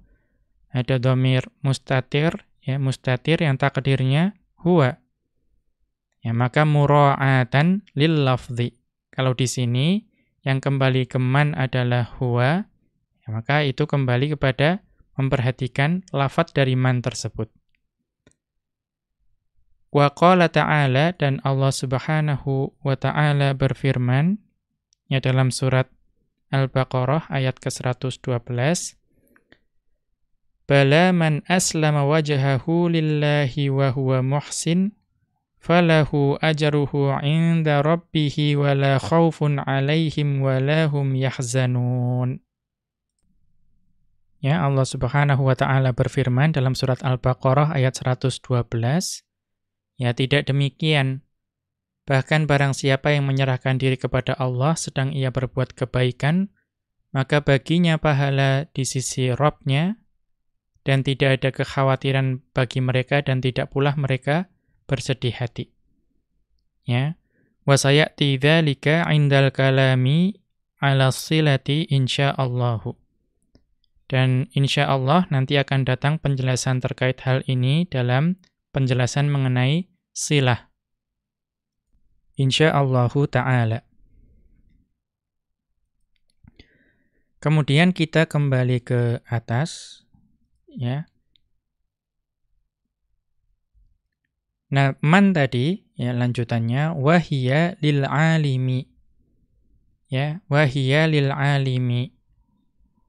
ada domir mustatir ya mustatir yang takdirnya huwa. Ya maka mura'atan lil lafzi. Kalau di sini yang kembali ke man adalah huwa ya maka itu kembali kepada memperhatikan lafat dari man tersebut. Wa qala ta'ala dan Allah Subhanahu wa ta'ala berfirman ya dalam surat Al-Baqarah ayat ke-112 Bala man aslama wajhahu lillahi wa huwa muhsin falahu ajruhu 'inda rabbih wa la khaufun 'alaihim wa la hum yahzanun. Ya Allah Subhanahu wa taala berfirman dalam surat Al-Baqarah ayat 112 Ya tidak demikian Bahkan barang siapa yang menyerahkan diri kepada Allah sedang ia berbuat kebaikan, maka baginya pahala di sisi Robnya, dan tidak ada kekhawatiran bagi mereka dan tidak pula mereka bersedih hati. Ya. Wasayati dzalika indal kalami ala silati insyaallahu. Dan insyaallah nanti akan datang penjelasan terkait hal ini dalam penjelasan mengenai silah insyaallahu taala. Kemudian kita kembali ke atas ya. Nah, man tadi ya lanjutannya wahia lil alimi. Ya, wahia lil alimi.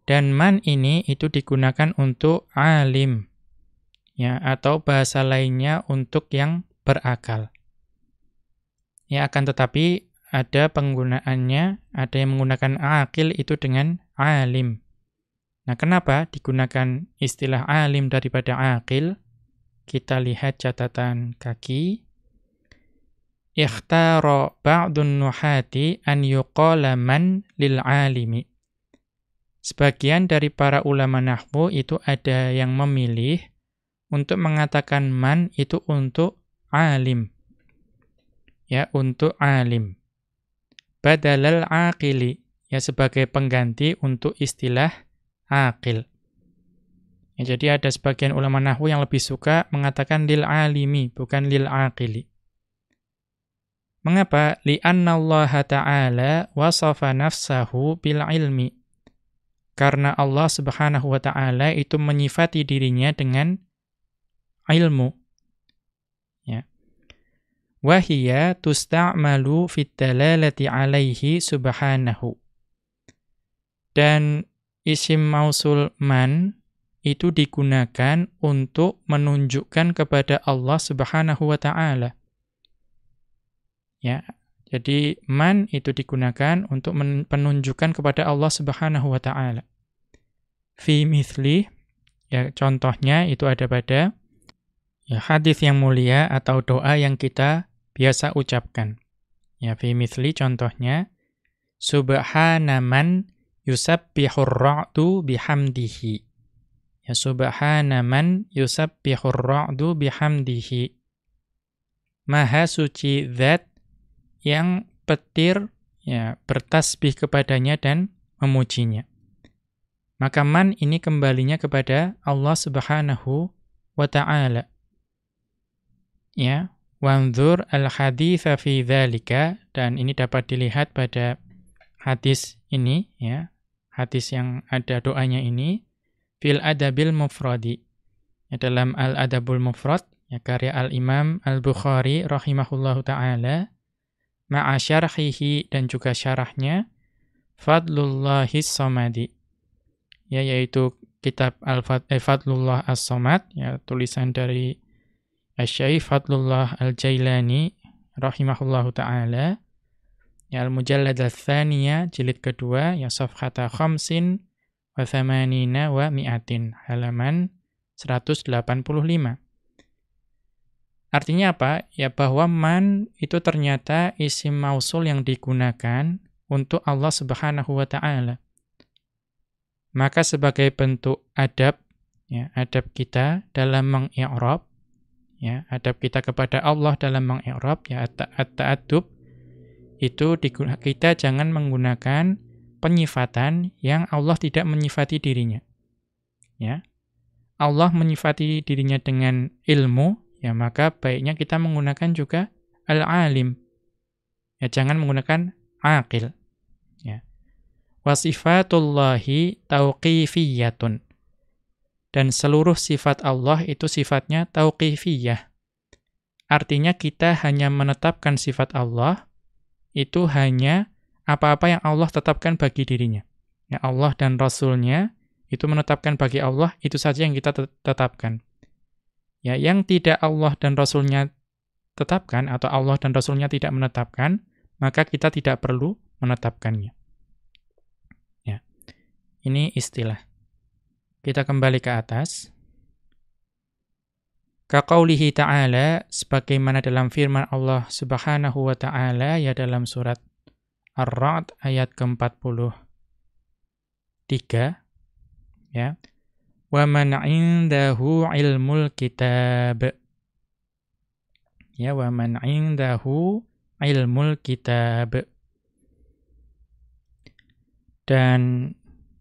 Dan man ini itu digunakan untuk alim. Ya, atau bahasa lainnya untuk yang berakal. Ya, akan tetapi ada penggunaannya, ada yang menggunakan akil itu dengan alim. Nah, kenapa digunakan istilah alim daripada akil? Kita lihat catatan kaki. Ikhtara ba'dun nuhati an yuqala man lil alimi. Sebagian dari para ulama nahwu itu ada yang memilih untuk mengatakan man itu untuk alim ya untuk alim. Badalal aqili ya sebagai pengganti untuk istilah aqil. Ya, jadi ada sebagian ulama nahwu yang lebih suka mengatakan lil alimi, bukan lil aqili. Mengapa? Li'anna Allah Ta'ala wasafa nafsahu bil ilmi. Karena Allah Subhanahu wa taala itu menyifati dirinya dengan ilmu. Wahia tusta'malu fit dalalati alaihi subhanahu. Dan isim mausul man itu digunakan untuk menunjukkan kepada Allah Subhanahu wa taala. Ya. Jadi man itu digunakan untuk menunjukkan kepada Allah Subhanahu wa taala. Fi mithli ya contohnya itu ada pada ya hadis yang mulia atau doa yang kita biasa ucapkan. Ya fi mithli contohnya subhana man yusabbihur ra'du bihamdihi. Ya subhana man yusabbihur ra'du bihamdihi. Maha suci zat yang petir ya bertasbih kepadanya dan memujinya. Maka man ini kembalinya kepada Allah Subhanahu wa taala. Ya, wanzur al-haditsa fi dan ini dapat dilihat pada hadis ini ya. Hadis yang ada doanya ini fil adabil mufradi. Ya, dalam al-adabul mufrad ya karya al-Imam Al-Bukhari rahimahullahu taala ma'a syarhihi dan juga syarahnya Fadlullahis Samadi. Ya yaitu kitab Al-Fadlullah eh, As-Samad ya tulisan dari Asy-Syaikh Fadlullah Al-Jailani rahimahullahu taala. Ya Al-Mujallad Ats-Tsaniyah jilid kedua ya safhata khamsin wa thamanina wa mi'atin halaman 185. Artinya apa? Ya bahwa man itu ternyata isim mausul yang digunakan untuk Allah Subhanahu wa taala. Maka sebagai bentuk adab ya, adab kita dalam mengi'rab ya, adab kita kepada Allah dalam mengi'rab ya at-ta'addub itu kita jangan menggunakan penyifatan yang Allah tidak menyifati dirinya. Ya. Allah menyifati dirinya dengan ilmu, ya maka baiknya kita menggunakan juga al-alim. Ya jangan menggunakan aqil. Ya. Wasifatullahi tauqifiyatun. Dan seluruh sifat Allah itu sifatnya tauqifiyah. Artinya kita hanya menetapkan sifat Allah itu hanya apa-apa yang Allah tetapkan bagi dirinya. Ya Allah dan Rasulnya itu menetapkan bagi Allah, itu saja yang kita tetapkan. Ya, yang tidak Allah dan Rasulnya tetapkan atau Allah dan Rasulnya tidak menetapkan, maka kita tidak perlu menetapkannya. Ya. Ini istilah. Kita kembali ke atas. Kaqaulihi ta'ala sebagaimana dalam firman Allah Subhanahu wa taala ya dalam surat Ar-Ra'd ayat ke-43 ya wa man 'indahu 'ilmul kitab. Ya, wa man 'indahu 'ilmul kitab. Dan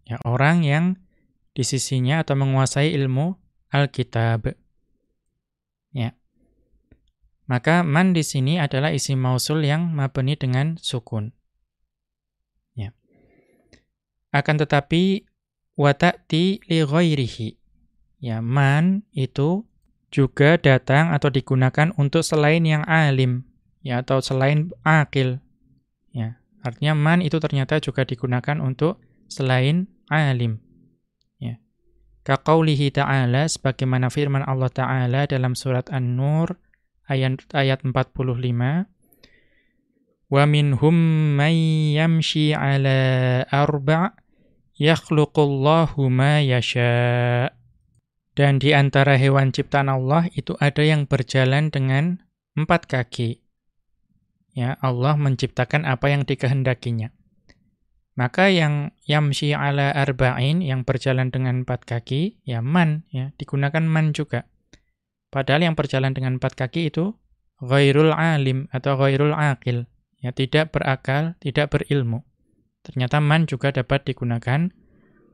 ya orang yang di sisinya atau menguasai ilmu Alkitab. Ya. Maka man di sini adalah isi mausul yang mabni dengan sukun. Ya. Akan tetapi wata'ti li ghairihi. Ya, man itu juga datang atau digunakan untuk selain yang alim, ya atau selain akil. Ya, artinya man itu ternyata juga digunakan untuk selain alim. Kaqaulihi ta'ala sebagaimana firman Allah taala dalam surat An-Nur ayat ayat 45 Wa minhum may yamshi ala arba' yakhluqullahu ma yasha. Dan di antara hewan ciptaan Allah itu ada yang berjalan dengan empat kaki. Ya, Allah menciptakan apa yang dikehendakinya. Maka yang yamshi ala arba'in yang berjalan dengan empat kaki, ya man, ya digunakan man juga. Padahal yang berjalan dengan empat kaki itu ghairul alim atau ghairul aqil, ya tidak berakal, tidak berilmu. Ternyata man juga dapat digunakan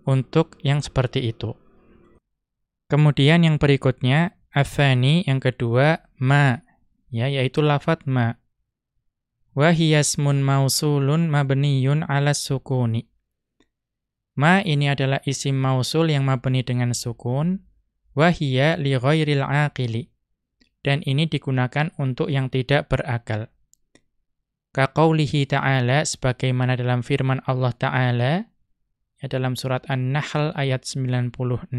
untuk yang seperti itu. Kemudian yang berikutnya, afani yang kedua, ma. Ya, yaitu lafat ma. Wahiyasmun mausulun mabniyun ala sukuni. Ma ini adalah isim mausul yang mabni dengan sukun. Wahiyya li ghairil aqili. Dan ini digunakan untuk yang tidak berakal. Kaqaulihi ta'ala, sebagaimana dalam firman Allah ta'ala, ya dalam surat An-Nahl ayat 96,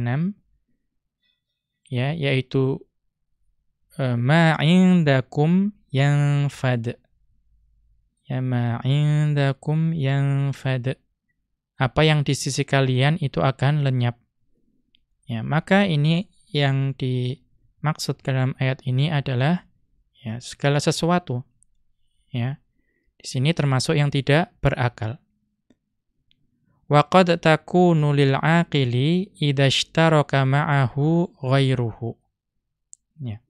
ya yaitu uh, ma yang fad ya ma indakum yang fad apa yang di sisi kalian itu akan lenyap ya maka ini yang dimaksud dalam ayat ini adalah ya segala sesuatu ya di sini termasuk yang tidak berakal Wa qad takunu lil aqili idza ishtaraka ma'ahu ghairuhu. Ya.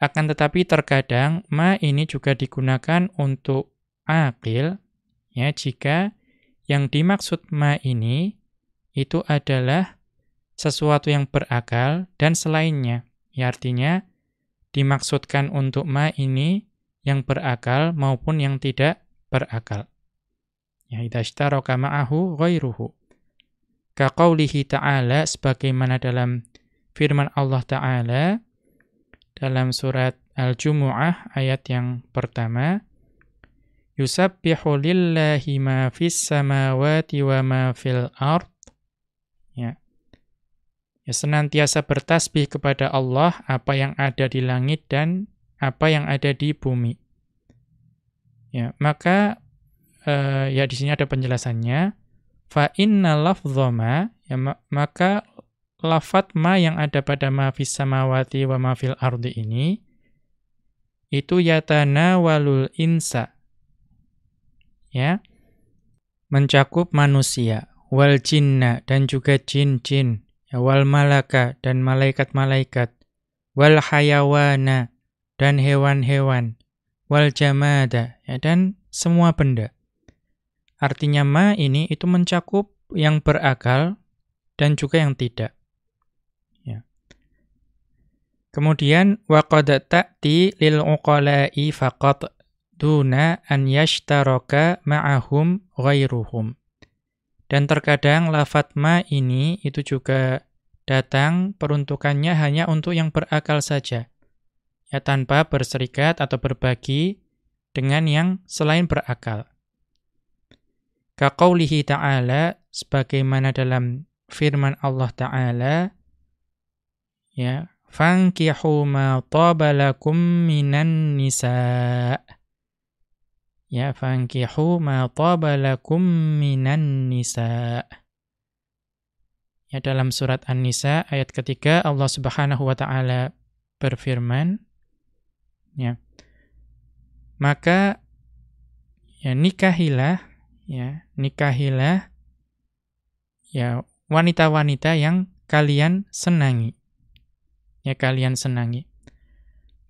Akan tetapi terkadang ma ini juga digunakan untuk aqil ya jika yang dimaksud ma ini itu adalah sesuatu yang berakal dan selainnya. Ya artinya dimaksudkan untuk ma ini yang berakal maupun yang tidak berakal. Ya, idza ishtaraka ma'ahu ghairuhu. Ka qaulihi ta'ala sebagaimana dalam firman Allah taala dalam surat Al-Jumu'ah ayat yang pertama Yusabbihu lillahi ma fis samawati wa ma fil ard ya ya senantiasa bertasbih kepada Allah apa yang ada di langit dan apa yang ada di bumi ya maka uh, ya di sini ada penjelasannya. Fa inna lafdhama ya maka lafat ma yang ada pada ma fis samawati wa ma fil ardi ini itu yatana walul insa. Ya. Mencakup manusia, wal jinna dan juga jin-jin, ya, wal malaka dan malaikat-malaikat, wal hayawana dan hewan-hewan, wal jamada ya, dan semua benda. Artinya ma ini itu mencakup yang berakal dan juga yang tidak. Ya. Kemudian waqad ta'ti lil uqala'i faqat duna an yashtaraka ma'ahum ghairuhum. Dan terkadang lafat ma ini itu juga datang peruntukannya hanya untuk yang berakal saja. Ya tanpa berserikat atau berbagi dengan yang selain berakal. Kaqaulihi ta'ala sebagaimana dalam firman Allah ta'ala ya fankihu ma tabalakum minan nisa ya fankihu ma tabalakum minan nisa. Ya dalam surat An-Nisa ayat ketiga Allah Subhanahu wa taala berfirman ya maka ya nikahilah ya nikahilah ya wanita-wanita yang kalian senangi. Ya kalian senangi.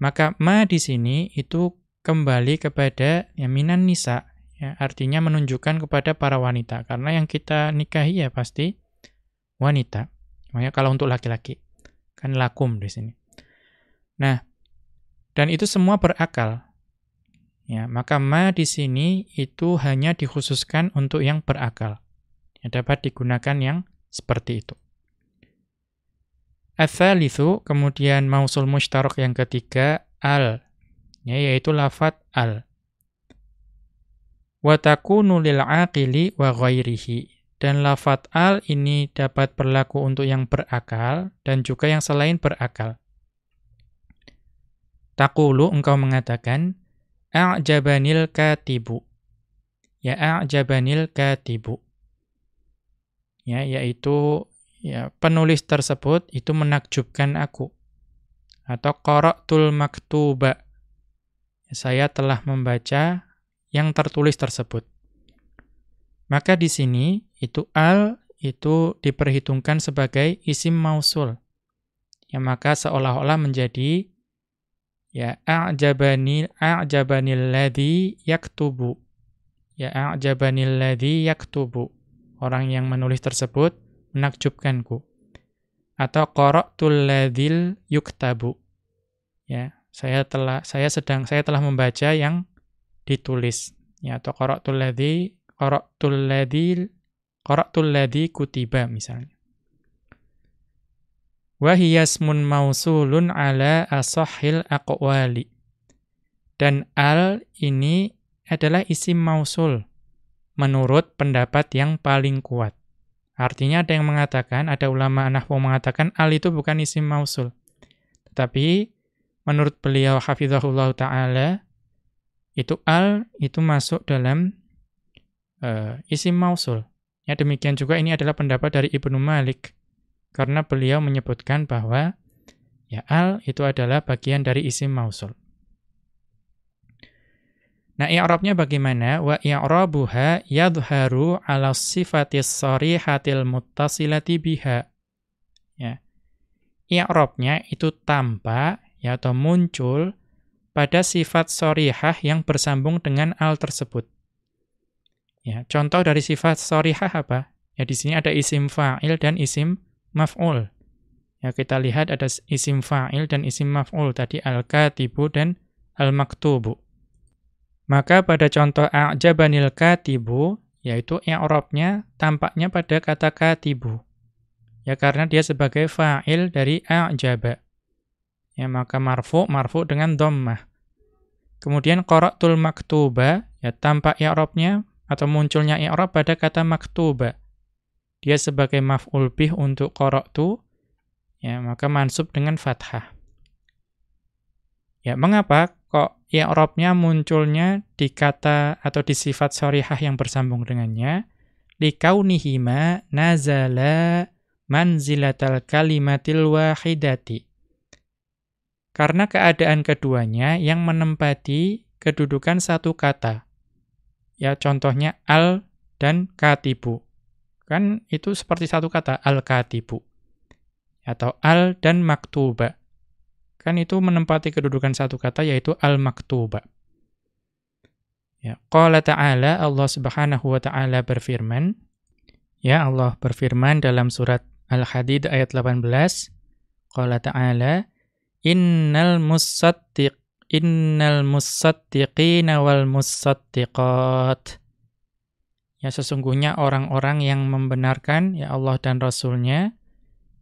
Maka ma di sini itu kembali kepada ya minan nisa ya artinya menunjukkan kepada para wanita karena yang kita nikahi ya pasti wanita makanya kalau untuk laki-laki kan lakum di sini nah dan itu semua berakal Ya, maka ma di sini itu hanya dikhususkan untuk yang berakal. Ya, dapat digunakan yang seperti itu. Ats-tsalitsu kemudian mausul mushtarak yang ketiga al ya, yaitu lafat al. Wa takunu lil aqili wa ghairihi. Dan lafat al ini dapat berlaku untuk yang berakal dan juga yang selain berakal. Takulu engkau mengatakan A'jabanil katibu. Ya a'jabanil katibu. Ya, yaitu ya penulis tersebut itu menakjubkan aku. Atau qara'tul maktuba. Ya, saya telah membaca yang tertulis tersebut. Maka di sini itu al itu diperhitungkan sebagai isim mausul. Ya maka seolah-olah menjadi Ya, a'jabani a'jabanil ladzi yaktubu. Ya, a'jabanil ladzi yaktubu. Orang yang menulis tersebut menakjubkanku. atau qara'tul ladzil yuktabu. Ya, saya telah saya sedang saya telah membaca yang ditulis ya atau qara'tul ladzi qara'tul ladzi qara'tul ladzi kutiba misalnya. Wa hiya ismun mausulun ala asahhil aqwali. Dan al ini adalah isim mausul menurut pendapat yang paling kuat. Artinya ada yang mengatakan, ada ulama nahwu mengatakan al itu bukan isim mausul. Tetapi menurut beliau hafizahullah taala itu al itu masuk dalam uh, isim mausul. Ya demikian juga ini adalah pendapat dari Ibnu Malik karena beliau menyebutkan bahwa ya al itu adalah bagian dari isim mausul. Nah, i'rabnya bagaimana? Wa i'rabuha yadhharu 'ala sifatis sharihatil muttasilati biha. Ya. I'rabnya itu tampak ya atau muncul pada sifat sorihah yang bersambung dengan al tersebut. Ya, contoh dari sifat sorihah apa? Ya di sini ada isim fa'il dan isim maf'ul. Ya, kita lihat ada isim fa'il dan isim maf'ul tadi al-katibu dan al-maktubu. Maka pada contoh a'jabanil katibu yaitu i'rabnya tampaknya pada kata katibu. Ya karena dia sebagai fa'il dari a'jaba. Ya maka marfu marfu dengan dhammah. Kemudian qara'tul maktuba ya tampak i'rabnya atau munculnya i'rab pada kata maktuba dia sebagai maf'ul bih untuk qara'tu ya maka mansub dengan fathah. Ya, mengapa kok i'rabnya munculnya di kata atau di sifat sharihah yang bersambung dengannya? Likaunihima nazala manzilatal kalimatil wahidati. Karena keadaan keduanya yang menempati kedudukan satu kata. Ya, contohnya al dan katibu. Kan itu seperti satu kata, al-katibu. Atau al dan maktuba. Kan itu menempati kedudukan satu kata, yaitu al-maktuba. Ya, Qala ta'ala, Allah subhanahu wa ta'ala berfirman, Ya Allah berfirman dalam surat Al-Hadid ayat 18, Qala ta'ala, Innal musaddiq innal musaddiqina wal musaddiqat Ya sesungguhnya orang-orang yang membenarkan ya Allah dan Rasulnya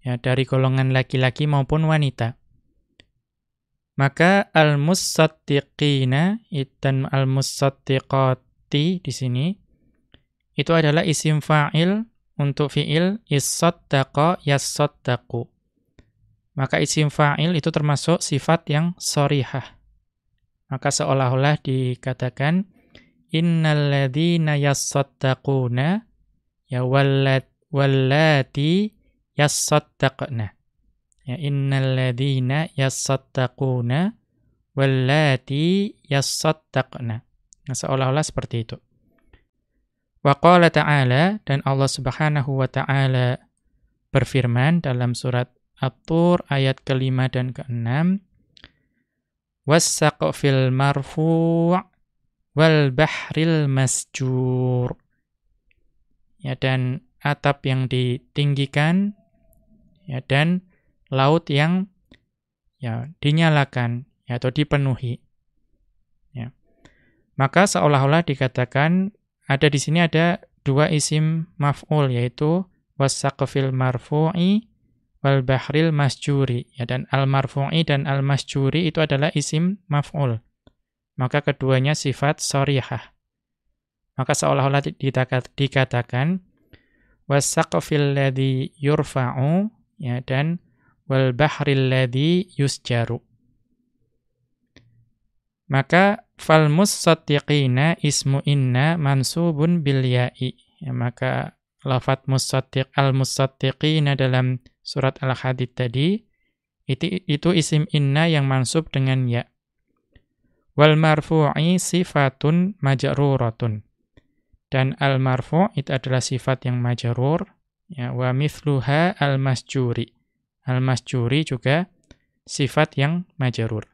ya dari golongan laki-laki maupun wanita. Maka al-musaddiqina dan al-musaddiqati di sini itu adalah isim fa'il untuk fi'il is-saddaqa yas-saddaqu. Maka isim fa'il itu termasuk sifat yang sorihah. Maka seolah-olah dikatakan innal ladzina yasaddaquna ya wallat wallati yasaddaqna. Ya innal ladzina yasaddaquna wallati yasaddaqna. Nah, seolah-olah seperti itu. Wa qala ta'ala dan Allah Subhanahu wa taala berfirman dalam surat At-Tur ayat kelima dan keenam was-saqfil marfu' wal bahril masjur. Ya dan atap yang ditinggikan ya dan laut yang ya dinyalakan ya, atau dipenuhi. Ya. Maka seolah-olah dikatakan ada di sini ada dua isim maf'ul yaitu wasaqfil marfu'i wal bahril masjuri ya dan al marfu'i dan al masjuri itu adalah isim maf'ul maka keduanya sifat sorihah. Maka seolah-olah dikatakan wasaqfil ladzi yurfa'u ya dan wal bahril ladzi yusjaru. Maka fal musaddiqina ismu inna mansubun bil ya'i. Ya, maka lafat musaddiq al musaddiqina dalam surat al-hadid tadi itu, itu isim inna yang mansub dengan ya. Wal marfu'i sifatun majruratun. Dan al marfu' itu adalah sifat yang majrur ya wa mithluha al masjuri. Al masjuri juga sifat yang majrur.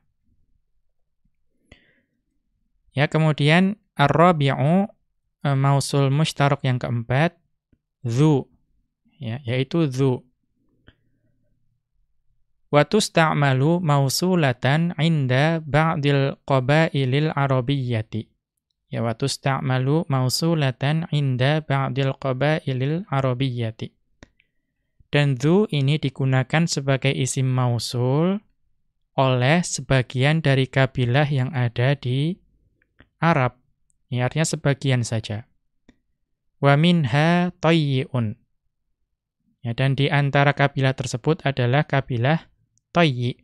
Ya, kemudian ar-rabi'u e, mausul mushtarak yang keempat dzu ya yaitu dzu wa tusta'malu mausulatan 'inda ba'dil qabailil arabiyyati ya wa tusta'malu mausulatan 'inda ba'dil qabailil arabiyyati dan dzu ini digunakan sebagai isim mausul oleh sebagian dari kabilah yang ada di Arab. Ya, artinya sebagian saja. Wa minha tayyi'un. Ya, dan di antara kabilah tersebut adalah kabilah Tayyi.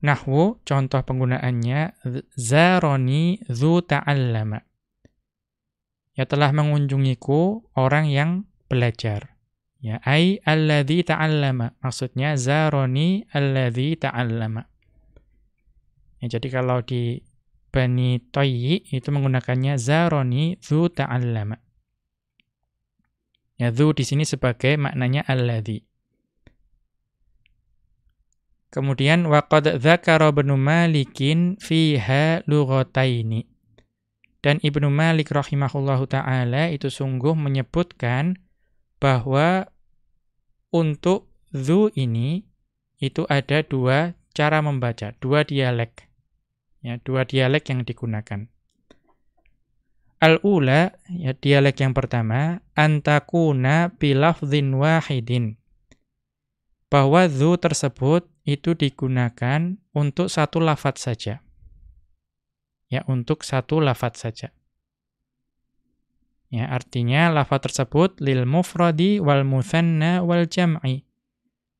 Nahwu, contoh penggunaannya, Zaroni zu ta'allama. Ya telah mengunjungiku orang yang belajar. Ya, ai alladzi ta'allama. Maksudnya zaroni alladzi ta'allama. Ya, jadi kalau di Bani Tayyi itu menggunakannya zaroni zu ta'allama. Ya, zu di sini sebagai maknanya alladzi. Kemudian waqad dzakara Ibnu Malikin fiha lughataini. Dan Ibnu Malik rahimahullahu taala itu sungguh menyebutkan bahwa untuk dzu ini itu ada dua cara membaca, dua dialek. Ya, dua dialek yang digunakan. Al-ula, ya dialek yang pertama, antakuna bilafdhin wahidin. Bahwa dzu tersebut itu digunakan untuk satu lafat saja. Ya, untuk satu lafat saja. Ya, artinya lafaz tersebut lil mufradi wal muthanna wal jam'i.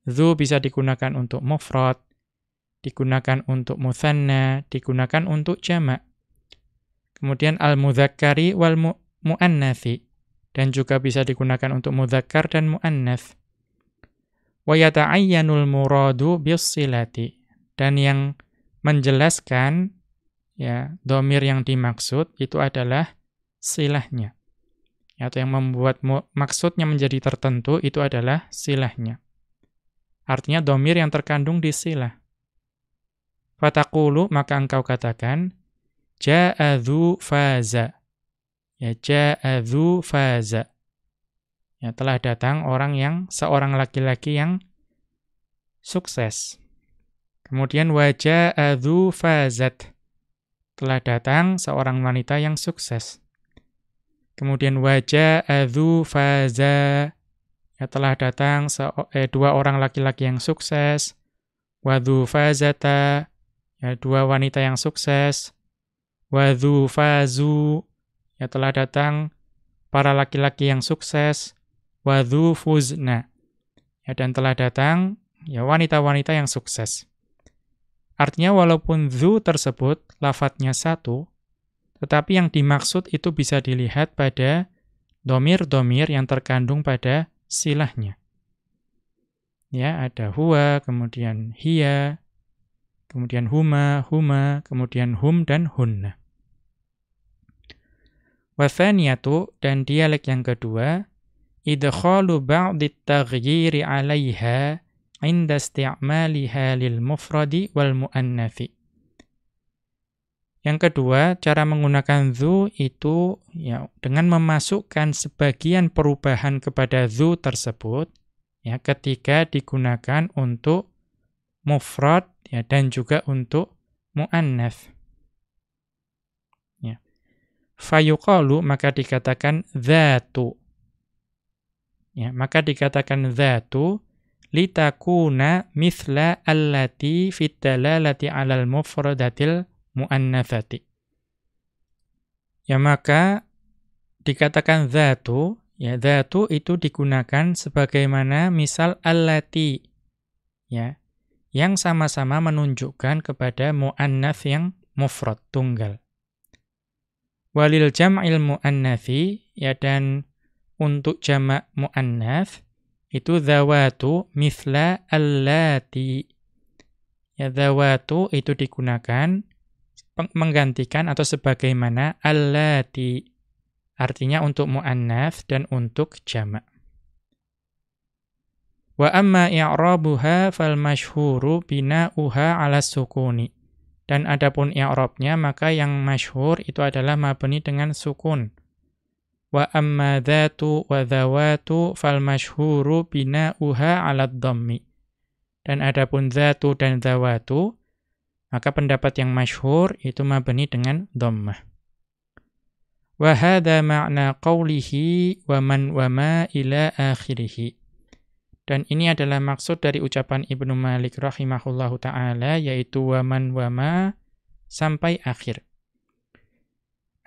Dzu bisa digunakan untuk mufrad, digunakan untuk muthanna, digunakan untuk jamak. Kemudian al mudzakkari wal mu muannatsi dan juga bisa digunakan untuk mudzakkar dan muannats wa yata'ayyanul muradu bisilati dan yang menjelaskan ya domir yang dimaksud itu adalah silahnya. Atau yang membuat maksudnya menjadi tertentu itu adalah silahnya. Artinya domir yang terkandung di silah. Fatakulu maka engkau katakan ja'adhu faza. Ya ja'adhu faza Ya, telah datang orang yang seorang laki-laki yang sukses. Kemudian wajah adu fazat. Telah datang seorang wanita yang sukses. Kemudian wajah adu faza. Ya, telah datang eh, dua orang laki-laki yang sukses. Wadu fazata. Ya, dua wanita yang sukses. Wadu fazu. Ya, telah datang para laki-laki yang sukses wadhu fuzna. Ya, dan telah datang ya wanita-wanita yang sukses. Artinya walaupun dhu tersebut lafadznya satu, tetapi yang dimaksud itu bisa dilihat pada domir-domir yang terkandung pada silahnya. Ya, ada huwa, kemudian hiya, kemudian huma, huma, kemudian hum dan hunna. Wathaniyatu dan dialek yang kedua idkhalu ba'd at-taghyir 'alayha 'inda isti'maliha lil mufradi wal muannatsi. Yang kedua, cara menggunakan zu itu ya dengan memasukkan sebagian perubahan kepada zu tersebut ya ketika digunakan untuk mufrad ya dan juga untuk muannats. Ya. Fayuqalu maka dikatakan dzatu Ya, maka dikatakan dzatu litakuna mithla allati fit dalalati 'alal mufradatil muannatsati. Ya maka dikatakan dzatu, ya dzatu itu digunakan sebagaimana misal allati ya, yang sama-sama menunjukkan kepada muannats yang mufrad tunggal. Walil jam'il muannatsi ya dan untuk jamak muannats itu zawatu mithla allati. Ya zawatu itu digunakan menggantikan atau sebagaimana allati. Artinya untuk muannats dan untuk jamak. Wa amma i'rabuha fal masyhuru bina'uha 'ala sukuni. Dan adapun i'rabnya maka yang masyhur itu adalah mabni dengan sukun wa amma dhatu wa dhawatu fal masyhuru bina'uha 'ala dhammi dan adapun zatu dan zawatu, maka pendapat yang masyhur itu mabni dengan dhammah. Wa hadha ma'na qawlihi wa man wa ma ila akhirih. Dan ini adalah maksud dari ucapan Ibnu Malik rahimahullahu taala yaitu wa man wa ma sampai akhir.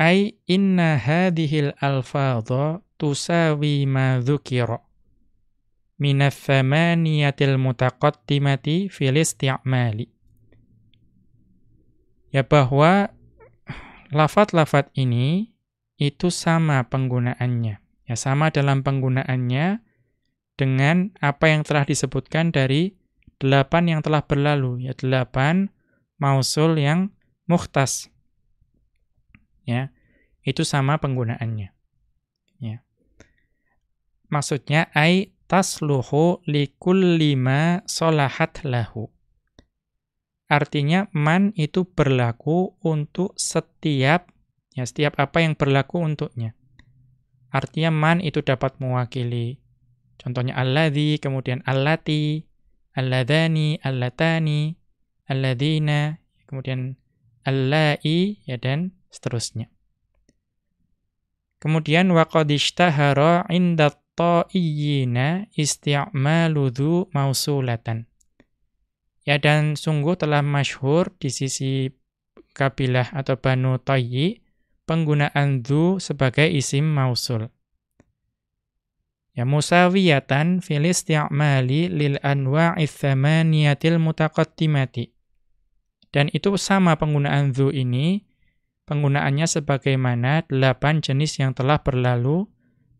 Ai inna hadhil alfadha tusawi ma dzukira minats thamaniyatil mutaqaddimati fil isti'mali. Ya bahwa lafat-lafat ini itu sama penggunaannya. Ya sama dalam penggunaannya dengan apa yang telah disebutkan dari delapan yang telah berlalu, ya delapan mausul yang muhtas. Ya, itu sama penggunaannya. Ya. Maksudnya ai tasluhu likulli ma solahat lahu. Artinya man itu berlaku untuk setiap ya setiap apa yang berlaku untuknya. Artinya man itu dapat mewakili contohnya alladzi, kemudian allati, alladani, allatani, alladina, kemudian allai ya dan seterusnya. Kemudian waqad ishtahara 'inda ta'iyyina isti'malu dhu mausulatan. Ya dan sungguh telah masyhur di sisi kabilah atau Banu Tayyi penggunaan dhu sebagai isim mausul. Ya musawiyatan fil isti'mali lil anwa'i thamaniyatil mutaqaddimati. Dan itu sama penggunaan dhu ini, penggunaannya sebagaimana delapan jenis yang telah berlalu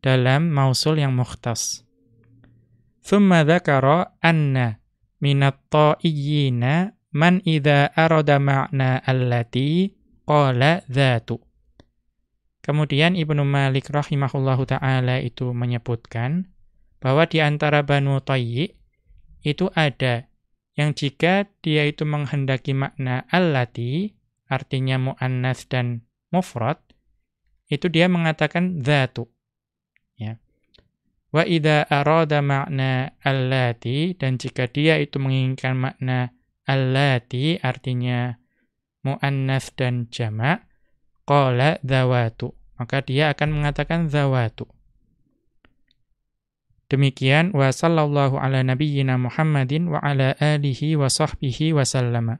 dalam mausul yang mukhtas. Thumma dzakara anna minat ta'iyyina man idza arada ma'na allati qala dhatu. Kemudian Ibnu Malik rahimahullahu taala itu menyebutkan bahwa di antara Banu Tayyi itu ada yang jika dia itu menghendaki makna allati artinya muannas dan mufrad itu dia mengatakan dzatu ya. Wa idza arada makna allati dan jika dia itu menginginkan makna allati artinya muannas dan jamak qala dzawatu maka dia akan mengatakan dzawatu demikian wa sallallahu ala nabiyyina Muhammadin wa ala alihi wa sahbihi wa sallama